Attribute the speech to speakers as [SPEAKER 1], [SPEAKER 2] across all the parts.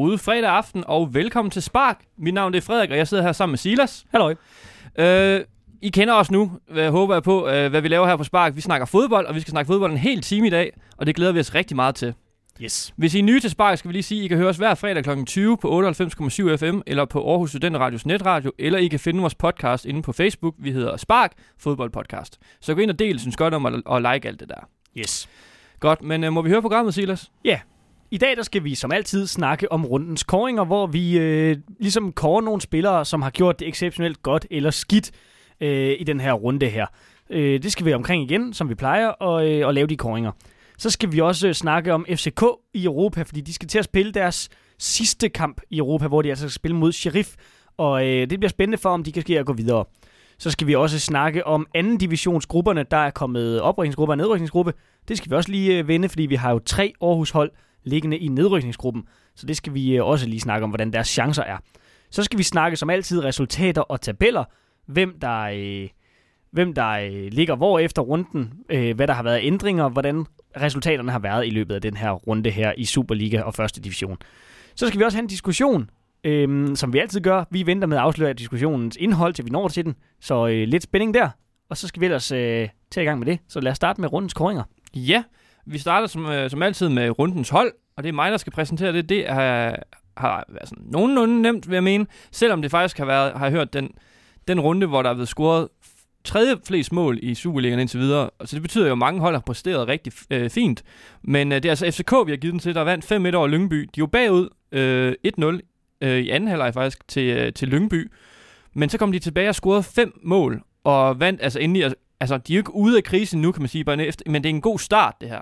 [SPEAKER 1] Rude fredag aften, og velkommen til Spark. Mit navn er Frederik, og jeg sidder her sammen med Silas.
[SPEAKER 2] Halløj.
[SPEAKER 1] Øh, I kender os nu, hvad håber jeg på, øh, hvad vi laver her på Spark. Vi snakker fodbold, og vi skal snakke fodbold en hel time i dag, og det glæder vi os rigtig meget til.
[SPEAKER 2] Yes.
[SPEAKER 1] Hvis I er nye til Spark, skal vi lige sige, at I kan høre os hver fredag kl. 20 på 98,7 FM, eller på Aarhus Studenteradios netradio, eller I kan finde vores podcast inde på Facebook. Vi hedder Spark Fodbold Podcast. Så gå ind og del, synes godt om at like alt det der.
[SPEAKER 2] Yes.
[SPEAKER 1] Godt, men øh, må vi høre programmet, Silas?
[SPEAKER 2] I dag der skal vi som altid snakke om rundens koringer, hvor vi øh, ligesom kårer nogle spillere, som har gjort det exceptionelt godt eller skidt øh, i den her runde her. Øh, det skal vi omkring igen, som vi plejer, og, øh, og lave de koringer. Så skal vi også øh, snakke om FCK i Europa, fordi de skal til at spille deres sidste kamp i Europa, hvor de altså skal spille mod Sheriff, og øh, det bliver spændende for, om de kan ske at gå videre. Så skal vi også snakke om anden divisionsgrupperne, der er kommet oprykningsgruppe og nedrykningsgruppe. Det skal vi også lige øh, vende, fordi vi har jo tre Aarhus-hold liggende i nedrykningsgruppen. Så det skal vi øh, også lige snakke om, hvordan deres chancer er. Så skal vi snakke som altid resultater og tabeller. Hvem der, øh, hvem der øh, ligger hvor efter runden, øh, hvad der har været ændringer, hvordan resultaterne har været i løbet af den her runde her i Superliga og første division. Så skal vi også have en diskussion, øh, som vi altid gør. Vi venter med at afsløre diskussionens indhold, til vi når til den. Så øh, lidt spænding der. Og så skal vi ellers øh, tage i gang med det. Så lad os starte med rundens koringer.
[SPEAKER 1] Ja, vi starter som, øh, som altid med rundens hold, og det er mig, der skal præsentere det. Det er, har været sådan nogenlunde nemt, vil jeg mene, selvom det faktisk har, været, har jeg hørt den, den runde, hvor der er blevet scoret tredje flest mål i Superligaen indtil videre. Så det betyder jo, at mange hold har præsteret rigtig øh, fint. Men øh, det er altså FCK, vi har givet den til, der vandt 5-1 over Lyngby. De er jo bagud øh, 1-0 øh, i anden halvleg faktisk til, øh, til Lyngby. Men så kom de tilbage og scorede fem mål, og vandt altså endelig... Altså Altså, de er jo ikke ude af krisen nu, kan man sige, bare men det er en god start, det her.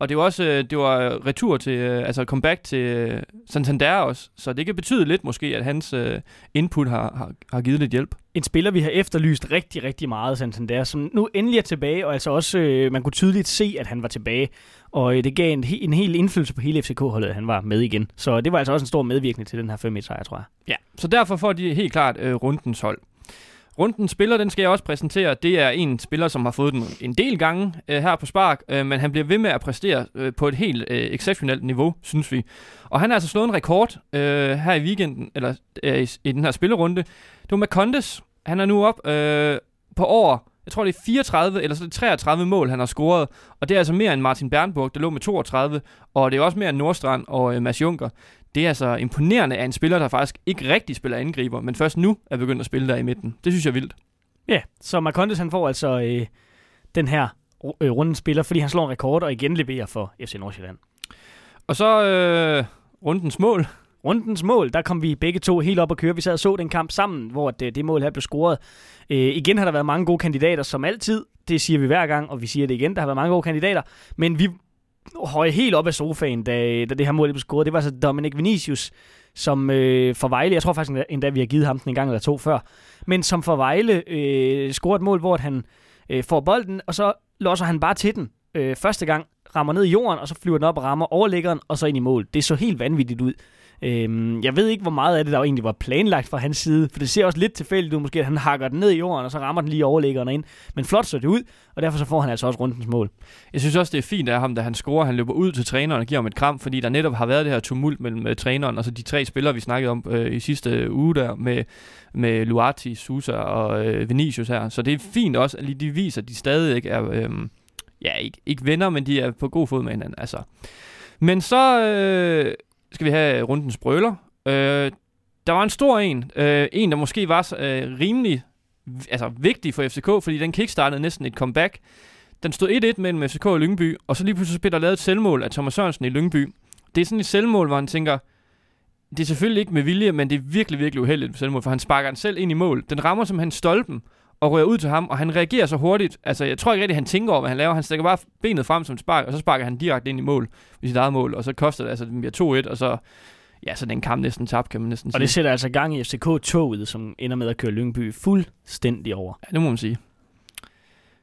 [SPEAKER 1] Og det var også øh, det var retur til, øh, altså comeback til øh, Santander også, så det kan betyde lidt måske, at hans øh, input har, har, har givet lidt hjælp.
[SPEAKER 2] en spiller, vi har efterlyst rigtig, rigtig meget, Santander, som nu endelig er tilbage, og altså også, øh, man kunne tydeligt se, at han var tilbage, og øh, det gav en, en hel indflydelse på hele FCK-holdet, at han var med igen. Så det var altså også en stor medvirkning til den her 5-1-sejr, tror jeg.
[SPEAKER 1] Ja, så derfor får de helt klart øh, rundens hold. Runden spiller, den skal jeg også præsentere. Det er en spiller, som har fået den en del gange øh, her på Spark, øh, men han bliver ved med at præstere øh, på et helt øh, exceptionelt niveau, synes vi. Og han har altså slået en rekord øh, her i weekenden, eller øh, i, i den her spillerunde. Det var Macondes. Han er nu op øh, på over, jeg tror det er 34 eller så er det 33 mål, han har scoret. Og det er altså mere end Martin Bernburg, der lå med 32. Og det er også mere end Nordstrand og øh, Mads Juncker. Det er altså imponerende af en spiller, der faktisk ikke rigtig spiller angriber, men først nu er begyndt at spille der i midten. Det synes jeg er vildt.
[SPEAKER 2] Ja, så Marcondes han får altså øh, den her øh, rundens spiller, fordi han slår en rekord og igen leverer for FC Nordsjælland.
[SPEAKER 1] Og så øh, rundens mål.
[SPEAKER 2] Rundens mål, der kom vi begge to helt op at køre. Vi sad og så den kamp sammen, hvor det, det mål her blev scoret. Øh, igen har der været mange gode kandidater, som altid. Det siger vi hver gang, og vi siger det igen. Der har været mange gode kandidater. Men vi høje helt op af sofaen, da, da det her mål blev scoret. Det var altså Dominic Vinicius, som øh, for Vejle, jeg tror faktisk endda, vi har givet ham den en gang eller to før, men som for Vejle øh, scorer et mål, hvor at han øh, får bolden, og så losser han bare til den øh, første gang, rammer ned i jorden, og så flyver den op og rammer overlæggeren, og så ind i mål. Det så helt vanvittigt ud. Øhm, jeg ved ikke, hvor meget af det, der egentlig var planlagt fra hans side, for det ser også lidt tilfældigt ud, måske at han hakker den ned i jorden, og så rammer den lige overlæggeren ind. Men flot så det ud, og derfor så får han altså også rundens mål.
[SPEAKER 1] Jeg synes også, det er fint af ham, da han scorer. Han løber ud til træneren og giver ham et kram, fordi der netop har været det her tumult mellem uh, træneren og så de tre spillere, vi snakkede om uh, i sidste uge der, med, med Luati, Sousa og uh, Vinicius her. Så det er fint også, at de viser, at de stadig ikke er, øhm, ja, ikke, ikke venner, men de er på god fod med hinanden. Altså. Men så øh, skal vi have rundens brøler. Øh, der var en stor en. Øh, en, der måske var øh, rimelig altså, vigtig for FCK, fordi den kickstartede næsten et comeback. Den stod 1-1 mellem FCK og Lyngby, og så lige pludselig blev der lavet et selvmål af Thomas Sørensen i Lyngby. Det er sådan et selvmål, hvor han tænker, det er selvfølgelig ikke med vilje, men det er virkelig, virkelig uheldigt selvmål, for han sparker den selv ind i mål. Den rammer som han stolpen, og rører ud til ham, og han reagerer så hurtigt. Altså, jeg tror ikke rigtig, han tænker over, hvad han laver. Han stikker bare benet frem som et spark, og så sparker han direkte ind i mål, i sit eget mål, og så koster det, altså, det bliver 2-1, og så, ja, så den kamp næsten tabt, kan man næsten
[SPEAKER 2] Og
[SPEAKER 1] sige.
[SPEAKER 2] det sætter altså gang i FCK-toget, som ender med at køre Lyngby fuldstændig over.
[SPEAKER 1] Ja, det må man sige.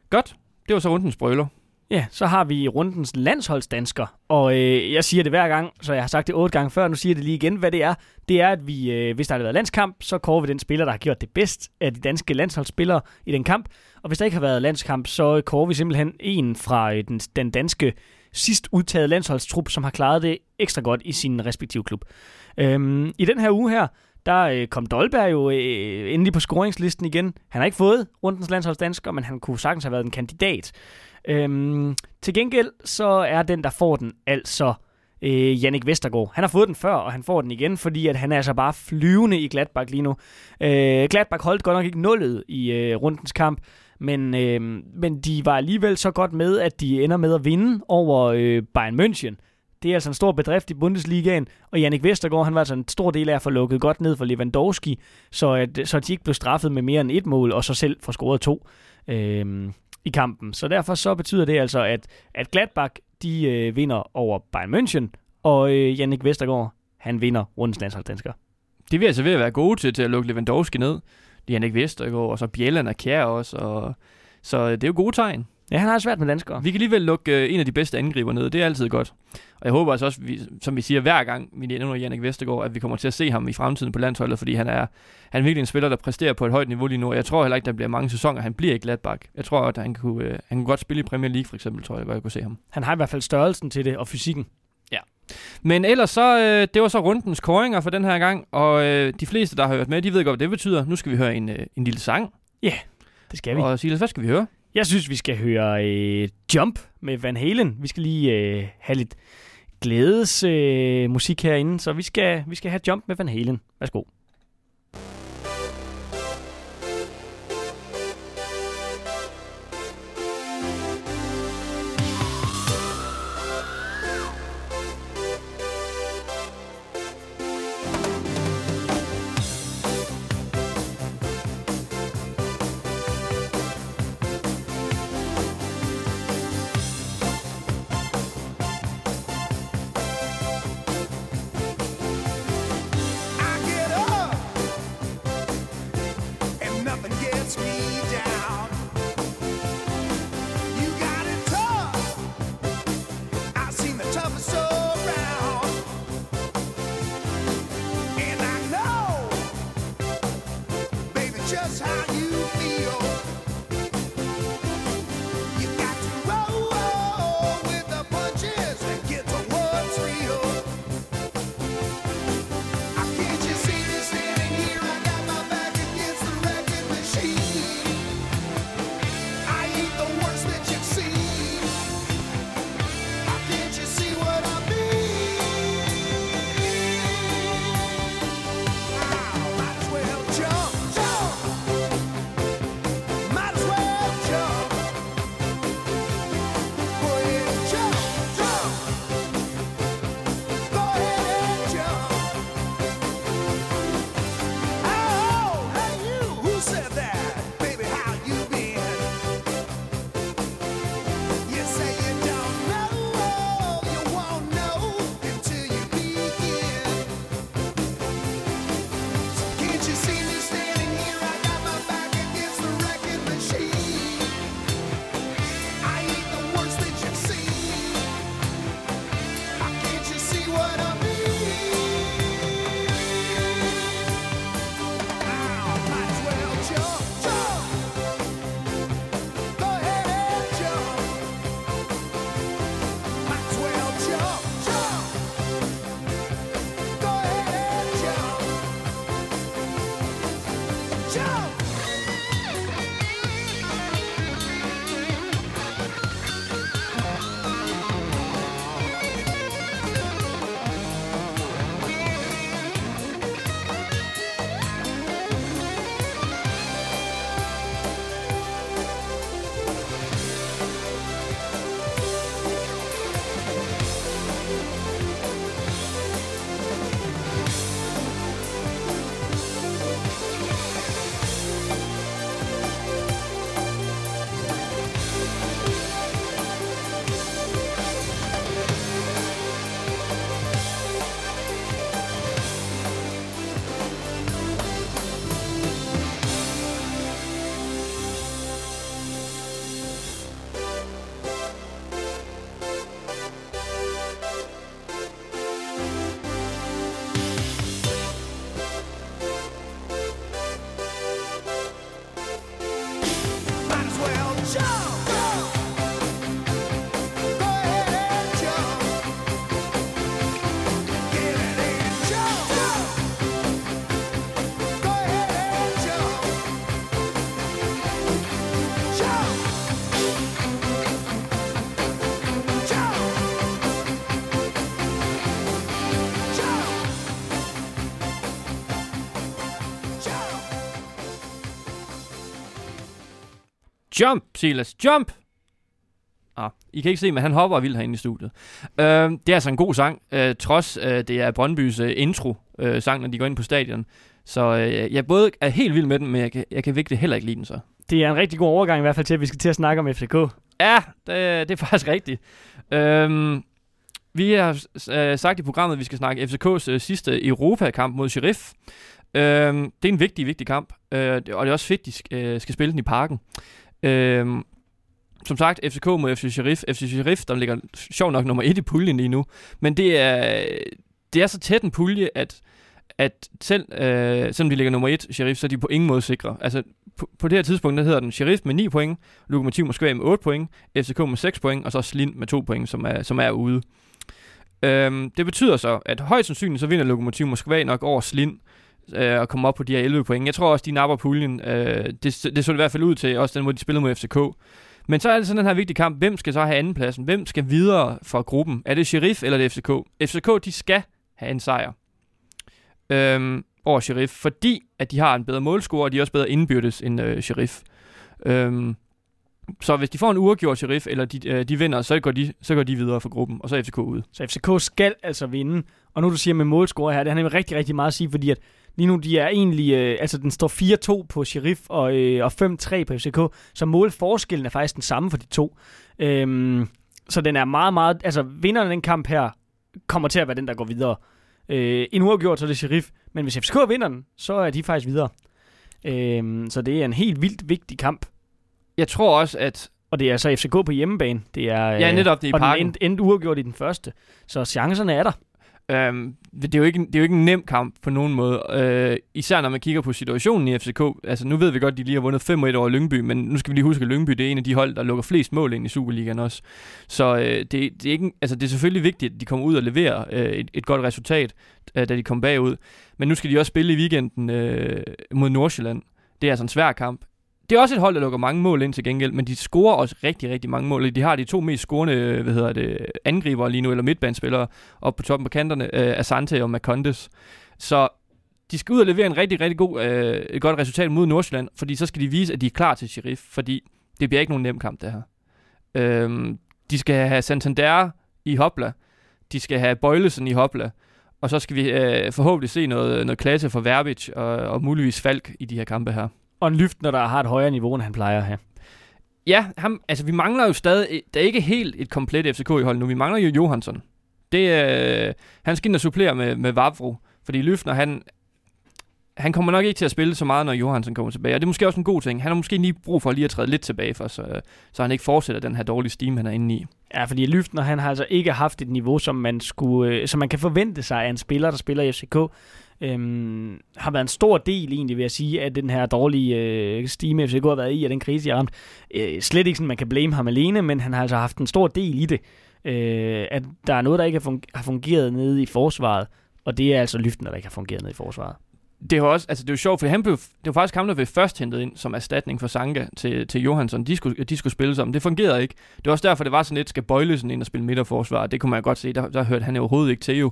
[SPEAKER 1] Godt. Det var så rundens brøler.
[SPEAKER 2] Ja, så har vi rundens landsholdsdansker, og øh, jeg siger det hver gang, så jeg har sagt det otte gange før, nu siger jeg det lige igen, hvad det er. Det er, at vi, øh, hvis der har været landskamp, så kårer vi den spiller, der har gjort det bedst af de danske landsholdsspillere i den kamp. Og hvis der ikke har været landskamp, så øh, kårer vi simpelthen en fra øh, den, den danske sidst udtaget landsholdstrup, som har klaret det ekstra godt i sin respektive klub. Øhm, I den her uge her, der øh, kom Dolberg jo øh, endelig på scoringslisten igen. Han har ikke fået rundens landsholdsdansker, men han kunne sagtens have været en kandidat. Øhm, til gengæld så er den, der får den, altså øh, Jannik Vestergaard. Han har fået den før, og han får den igen, fordi at han er altså bare flyvende i Gladbach lige nu. Øh, Gladbach holdt godt nok ikke nullet i øh, rundens kamp, men, øh, men de var alligevel så godt med, at de ender med at vinde over øh, Bayern München. Det er altså en stor bedrift i Bundesligaen, og Jannik Vestergaard, han var altså en stor del af at få lukket godt ned for Lewandowski, så, at, så de ikke blev straffet med mere end et mål, og så selv får scoret to øh, i kampen. Så derfor så betyder det altså, at, at Gladbach, de øh, vinder over Bayern München, og øh, Jannik Vestergaard, han vinder rundens landsholdsdansker.
[SPEAKER 1] Det vil altså ved at være gode til, til at lukke Lewandowski ned. Jannik Vestergaard, og så Bjelland og Kjær også, og så øh, det er jo gode tegn.
[SPEAKER 2] Ja, han har svært med danskere.
[SPEAKER 1] Vi kan alligevel lukke øh, en af de bedste angriber ned. Det er altid godt. Og jeg håber altså også, vi, som vi siger hver gang, vi nævner Jannik Vestergaard, at vi kommer til at se ham i fremtiden på landsholdet, fordi han er, han er virkelig en spiller, der præsterer på et højt niveau lige nu. Jeg tror heller ikke, der bliver mange sæsoner. Han bliver ikke Gladbach. Jeg tror, at han kunne, øh, han kunne godt spille i Premier League, for eksempel, tror jeg, jeg kunne se ham.
[SPEAKER 2] Han har i hvert fald størrelsen til det, og fysikken.
[SPEAKER 1] Ja. Men ellers så, øh, det var så rundens koringer for den her gang, og øh, de fleste, der har hørt med, de ved godt, hvad det betyder. Nu skal vi høre en, øh, en lille sang.
[SPEAKER 2] Ja, yeah, det skal vi.
[SPEAKER 1] Og Silas, hvad skal vi høre?
[SPEAKER 2] Jeg synes, vi skal høre øh, Jump med Van Halen. Vi skal lige øh, have lidt glædesmusik øh, musik herinde, så vi skal, vi skal have Jump med Van Halen. Værsgo.
[SPEAKER 1] Silas, jump! Ah, I kan ikke se, men han hopper vildt herinde i studiet. Øh, det er altså en god sang, øh, trods øh, det er Brøndbys øh, intro-sang, når de går ind på stadion. Så øh, jeg både er helt vild med den, men jeg kan, jeg kan virkelig heller ikke lide den så.
[SPEAKER 2] Det er en rigtig god overgang i hvert fald til, at vi skal til at snakke om FCK.
[SPEAKER 1] Ja, det, det er faktisk rigtigt. Øhm, vi har øh, sagt i programmet, at vi skal snakke FCK's øh, sidste Europa-kamp mod Sheriff. Øhm, det er en vigtig, vigtig kamp, øh, og det er også fedt, de skal, øh, skal spille den i parken. Øhm, som sagt, FCK mod FC Sheriff. FC Sheriff, der ligger sjov nok nummer et i puljen lige nu. Men det er, det er så tæt en pulje, at, at selv, øh, selvom de ligger nummer et, Sheriff, så er de på ingen måde sikre. Altså, på, på det her tidspunkt, der hedder den Sheriff med 9 point, Lokomotiv Moskva med 8 point, FCK med 6 point, og så Slind med 2 point, som er, som er ude. Øhm, det betyder så, at højst sandsynligt så vinder Lokomotiv Moskva nok over Slind, øh, og komme op på de her 11 point. Jeg tror også, de napper puljen. Øh, det, det så det i hvert fald ud til, også den måde, de spillede mod FCK. Men så er det sådan den her vigtige kamp. Hvem skal så have andenpladsen? Hvem skal videre fra gruppen? Er det Sheriff eller det FCK? FCK, de skal have en sejr øhm, over Sheriff, fordi at de har en bedre målscore, og de er også bedre indbyrdes end øh, Sheriff. Øhm, så hvis de får en uafgjort Sheriff, eller de, øh, de vinder, så går de, så går de videre fra gruppen, og så er FCK ude.
[SPEAKER 2] Så FCK skal altså vinde. Og nu du siger med målscore her, det har nemlig rigtig, rigtig meget at sige, fordi at lige nu de er egentlig, øh, altså den står 4-2 på Sheriff og, øh, og 5-3 på FCK, så målforskellen er faktisk den samme for de to. Øhm, så den er meget, meget, altså vinderen af den kamp her kommer til at være den, der går videre. Øh, en uafgjort, så er det Sheriff, men hvis FCK vinder den, så er de faktisk videre. Øhm, så det er en helt vildt vigtig kamp.
[SPEAKER 1] Jeg tror også, at
[SPEAKER 2] Og det er så FCK på hjemmebane. Det er,
[SPEAKER 1] Ja, netop, det er i
[SPEAKER 2] og den
[SPEAKER 1] parken.
[SPEAKER 2] endte, endte uafgjort i den første. Så chancerne er der.
[SPEAKER 1] Øhm, det, er jo ikke, det er jo ikke en nem kamp på nogen måde. Øh, især når man kigger på situationen i FCK. Altså nu ved vi godt, at de lige har vundet 5-1 over Lyngby, men nu skal vi lige huske, at Lyngby det er en af de hold, der lukker flest mål ind i Superligaen også. Så øh, det, det, er ikke, altså, det er selvfølgelig vigtigt, at de kommer ud og leverer øh, et, et godt resultat, øh, da de kommer bagud. Men nu skal de også spille i weekenden øh, mod Nordsjælland. Det er altså en svær kamp. Det er også et hold, der lukker mange mål ind til gengæld, men de scorer også rigtig, rigtig mange mål. De har de to mest scorende hvad hedder det, angriber lige nu, eller midtbanespillere, op på toppen på kanterne, øh, Asante og Macondes. Så de skal ud og levere en rigtig, rigtig god, øh, et godt resultat mod Nordsjælland, fordi så skal de vise, at de er klar til Sheriff, fordi det bliver ikke nogen nem kamp, det her. Øhm, de skal have Santander i Hopla, de skal have Bøjlesen i Hopla, og så skal vi øh, forhåbentlig se noget, noget klasse for Verbic og, og muligvis Falk i de her kampe her.
[SPEAKER 2] Og en lyft, når der har et højere niveau, end han plejer at have.
[SPEAKER 1] Ja, ham, altså vi mangler jo stadig, der er ikke helt et komplet FCK i hold nu, vi mangler jo Johansson. Det, øh, han skal ind og supplere med, med Vavro, fordi Løfner, han, han kommer nok ikke til at spille så meget, når Johansson kommer tilbage, og det er måske også en god ting. Han har måske lige brug for lige at træde lidt tilbage for, så, så han ikke fortsætter den her dårlige steam, han er inde i.
[SPEAKER 2] Ja, fordi Lyftner, han har altså ikke haft et niveau, som man, skulle, øh, som man kan forvente sig af en spiller, der spiller i FCK. Øhm, har været en stor del egentlig, vil jeg sige, af den her dårlige øh, stime, FCK har været i, og den krise, jeg har ramt. Øh, slet ikke sådan, man kan blame ham alene, men han har altså haft en stor del i det. Øh, at der er noget, der ikke har fungeret nede i forsvaret, og det er altså lyften, der ikke har fungeret nede i forsvaret.
[SPEAKER 1] Det er jo også, altså det er jo sjovt, for han blev, det var faktisk ham, der blev først hentet ind som erstatning for Sanka til, til Johansson. De skulle, de skulle spille sammen. Det fungerede ikke. Det var også derfor, det var sådan lidt, skal Bøjlesen ind og spille midterforsvar. Det kunne man godt se. Der, der hørte han overhovedet ikke til jo.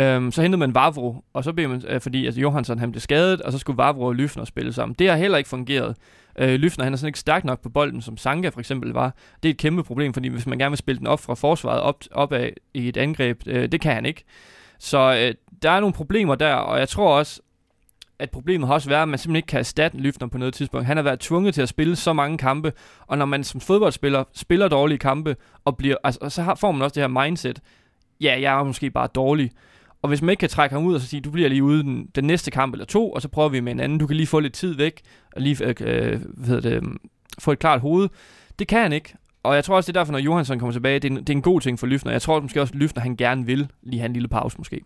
[SPEAKER 1] Øhm, så hentede man Vavro, og så blev man, øh, fordi altså, Johansson han blev skadet, og så skulle Vavro og Lyfner spille sammen. Det har heller ikke fungeret. Øh, Lyfner han er sådan ikke stærk nok på bolden, som Sanka for eksempel var. Det er et kæmpe problem, fordi hvis man gerne vil spille den op fra forsvaret op, op af i et angreb, øh, det kan han ikke. Så øh, der er nogle problemer der, og jeg tror også, at problemet har også været, at man simpelthen ikke kan erstatte Lyfner på noget tidspunkt. Han har været tvunget til at spille så mange kampe, og når man som fodboldspiller spiller dårlige kampe, og bliver, altså, så har, får man også det her mindset, ja, jeg er måske bare dårlig. Og hvis man ikke kan trække ham ud og så sige, du bliver lige ude den, den næste kamp eller to, og så prøver vi med en anden, du kan lige få lidt tid væk, og lige øh, øh hvad hedder det, øh, få et klart hoved. Det kan han ikke. Og jeg tror også, det er derfor, når Johansson kommer tilbage, det er en, det er en god ting for Lyfner. Jeg tror måske også, at Lyfner han gerne vil lige have en lille pause måske.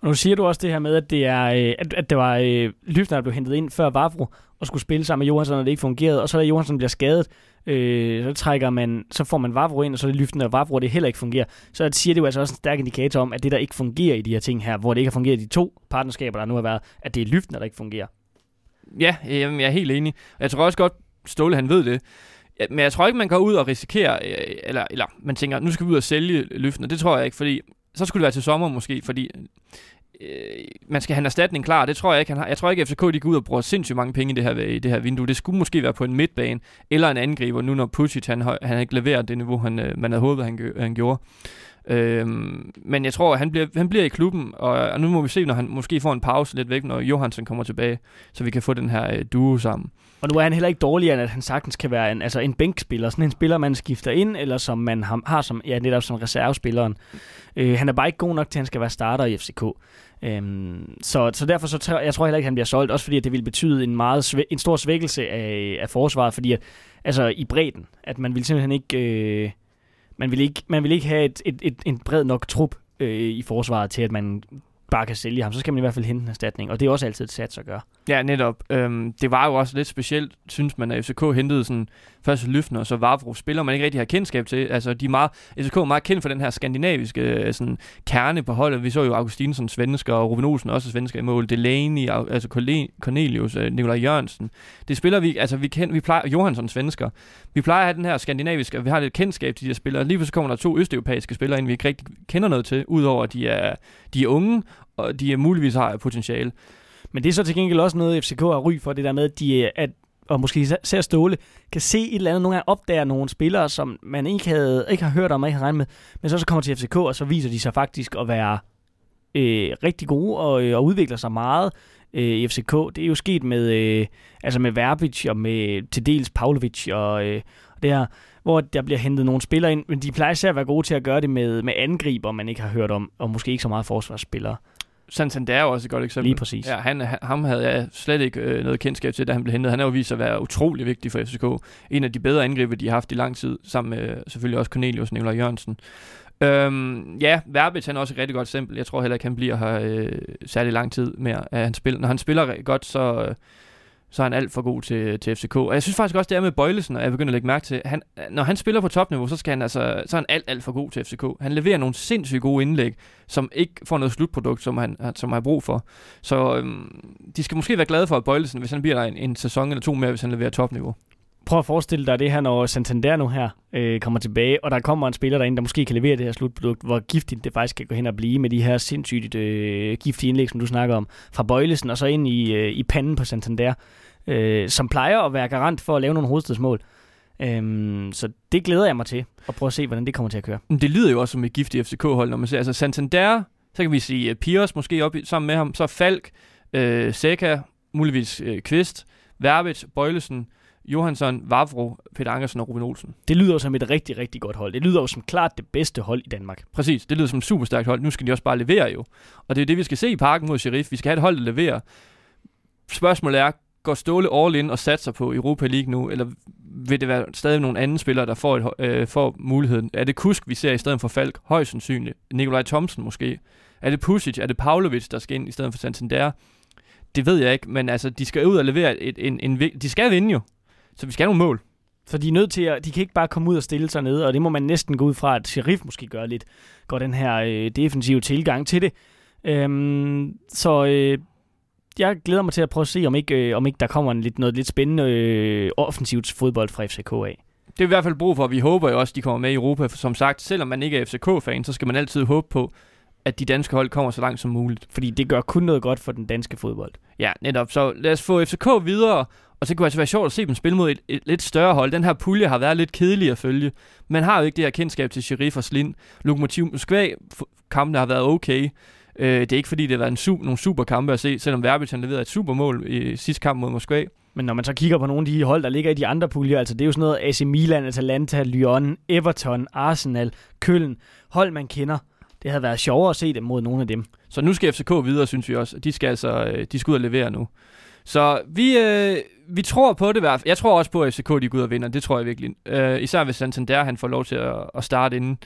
[SPEAKER 2] Og nu siger du også det her med, at det, er, øh, at, at det var øh, Lyftner, der blev hentet ind før Vavro, og skulle spille sammen med Johansson, og det ikke fungerede. Og så da Johansson bliver skadet, øh, så, trækker man, så får man Vavro ind, og så er det lyften af Vavro, og det heller ikke fungerer. Så siger det jo altså også en stærk indikator om, at det, der ikke fungerer i de her ting her, hvor det ikke har fungeret i de to partnerskaber, der nu har været, at det er lyften, der ikke fungerer.
[SPEAKER 1] Ja, jamen, jeg er helt enig. Jeg tror også godt, Ståle han ved det. Men jeg tror ikke, man går ud og risikerer, øh, eller, eller man tænker, nu skal vi ud og sælge løftene. Det tror jeg ikke, fordi så skulle det være til sommer måske, fordi øh, man skal have en erstatning klar. Det tror jeg ikke, han har. Jeg tror ikke, at FCK de går ud og bruger sindssygt mange penge i det her, i det her vindue. Det skulle måske være på en midtbane eller en angriber, nu når Pucic han, har- han ikke leveret det niveau, han, øh, man havde håbet, han, han gjorde. Øhm, men jeg tror, at han bliver, han bliver i klubben, og, og nu må vi se, når han måske får en pause lidt væk, når Johansen kommer tilbage, så vi kan få den her øh, duo sammen.
[SPEAKER 2] Og nu er han heller ikke dårligere, end at han sagtens kan være en, altså en bænkspiller. Sådan en spiller, man skifter ind, eller som man har, har som, ja, netop som reservespilleren. Øh, han er bare ikke god nok til, at han skal være starter i FCK. Øhm, så, så derfor så tror jeg tror heller ikke, at han bliver solgt. Også fordi, at det vil betyde en, meget sve, en stor svækkelse af, af forsvaret. Fordi at, altså i bredden, at man vil simpelthen ikke... Øh, man vil ikke, man vil ikke have et, et, et, en bred nok trup øh, i forsvaret til, at man bare kan sælge ham. Så skal man i hvert fald hente en erstatning. Og det er også altid et sats at gøre.
[SPEAKER 1] Ja, netop. Øhm, det var jo også lidt specielt, synes man, at FCK hentede sådan først Lyften og så Vavro, spiller man ikke rigtig har kendskab til. Altså, de er meget, FCK er meget kendt for den her skandinaviske øh, sådan, kerne på holdet. Vi så jo Augustinsson svensker, og Ruben Olsen også svensker i mål. Delaney, altså Cornelius, øh, Nikolaj Jørgensen. Det spiller vi, altså vi, kend, vi plejer, Johansson svensker. Vi plejer at have den her skandinaviske, og vi har lidt kendskab til de her spillere. Lige så kommer der to østeuropæiske spillere ind, vi ikke rigtig kender noget til, udover at de er, de er unge, og de er muligvis har potentiale.
[SPEAKER 2] Men det er så til gengæld også noget, FCK har ry for, det der med, at de, at, og måske ser især Ståle, kan se et eller andet, nogle gange opdager nogle spillere, som man ikke, havde, ikke har hørt om og ikke har regnet med, men så, så kommer til FCK, og så viser de sig faktisk at være øh, rigtig gode og, øh, og udvikler sig meget øh, i FCK. Det er jo sket med, øh, altså med Verbic og med til dels Pavlovic og, øh, og det her, hvor der bliver hentet nogle spillere ind, men de plejer især at være gode til at gøre det med, med angriber, man ikke har hørt om, og måske ikke så meget forsvarsspillere.
[SPEAKER 1] Santander er jo også et godt eksempel.
[SPEAKER 2] Lige præcis.
[SPEAKER 1] Ja, han, ham havde jeg slet ikke øh, noget kendskab til, da han blev hentet. Han har jo vist sig at være utrolig vigtig for FCK. En af de bedre angriber, de har haft i lang tid, sammen med selvfølgelig også Cornelius Nikolaj Jørgensen. Øhm, ja, Verbitz han er også et rigtig godt eksempel. Jeg tror heller ikke, han bliver her øh, særlig lang tid mere. At han spiller, når han spiller godt, så, øh, så er han alt for god til, til FCK. Og jeg synes faktisk også, det er med Bøjlesen, og jeg begynder at lægge mærke til, han, når han spiller på topniveau, så, skal han altså, så er han alt, alt for god til FCK. Han leverer nogle sindssygt gode indlæg, som ikke får noget slutprodukt, som han, som han har brug for. Så øhm, de skal måske være glade for, at Bøjlesen, hvis han bliver der en, en sæson eller to mere, hvis han leverer topniveau.
[SPEAKER 2] Prøv at forestille dig det her, når Santander nu her øh, kommer tilbage, og der kommer en spiller derinde, der måske kan levere det her slutprodukt, hvor giftigt det faktisk kan gå hen og blive med de her sindssygt øh, giftige indlæg, som du snakker om, fra Bøjlesen og så ind i, øh, i panden på Santander, øh, som plejer at være garant for at lave nogle hovedstadsmål. Øhm, så det glæder jeg mig til, at prøve at se, hvordan det kommer til at køre.
[SPEAKER 1] Men det lyder jo også som et giftigt FCK-hold, når man ser, altså Santander, så kan vi sige uh, Piers måske op i, sammen med ham, så Falk, øh, Seca, muligvis øh, Kvist, Verbit, Bøjlesen, Johansson, Vavro, Peter Ankersen og Ruben Olsen.
[SPEAKER 2] Det lyder som et rigtig, rigtig godt hold. Det lyder jo som klart det bedste hold i Danmark.
[SPEAKER 1] Præcis, det lyder som et super stærkt hold. Nu skal de også bare levere jo. Og det er det, vi skal se i parken mod Sheriff. Vi skal have et hold, der leverer. Spørgsmålet er, går Ståle all in og satser på Europa League nu, eller vil det være stadig nogle andre spillere, der får, et, øh, får muligheden? Er det Kusk, vi ser i stedet for Falk? Højst sandsynligt. Nikolaj Thomsen måske? Er det Pusic? Er det Pavlovic, der skal ind i stedet for Santander? Det ved jeg ikke, men altså, de skal ud og levere et, en, en, vig- de skal vinde jo. Så vi skal have nogle mål.
[SPEAKER 2] Så de er nødt til at, de kan ikke bare komme ud og stille sig ned, og det må man næsten gå ud fra, at Sheriff måske gør lidt, går den her øh, defensive tilgang til det. Øhm, så øh, jeg glæder mig til at prøve at se, om ikke, øh, om ikke der kommer en lidt, noget lidt spændende øh, offensivt fodbold fra FCK af.
[SPEAKER 1] Det er i hvert fald brug for, og vi håber jo også, at de kommer med i Europa. For som sagt, selvom man ikke er FCK-fan, så skal man altid håbe på, at de danske hold kommer så langt som muligt.
[SPEAKER 2] Fordi det gør kun noget godt for den danske fodbold.
[SPEAKER 1] Ja, netop. Så lad os få FCK videre, og så kunne det altså være sjovt at se dem spille mod et, et lidt større hold. Den her pulje har været lidt kedelig at følge. Man har jo ikke det her kendskab til Sheriff og Slind. Lokomotiv Moskva, kampene har været okay. Øh, det er ikke fordi, det har været en su- nogle super kampe at se, selvom Verbitz han leverede et supermål i sidste kamp mod Moskva.
[SPEAKER 2] Men når man så kigger på nogle af de hold, der ligger i de andre puljer, altså det er jo sådan noget AC Milan, Atalanta, Lyon, Everton, Arsenal, Køln, hold man kender. Det havde været sjovere at se dem mod nogle af dem.
[SPEAKER 1] Så nu skal FCK videre, synes vi også. De skal altså øh, de skal ud og levere nu. Så vi, øh, vi tror på det i hvert fald. Jeg tror også på, at FCK de går ud og vinder. Det tror jeg virkelig. Øh, især hvis Santander han får lov til at, at starte inden.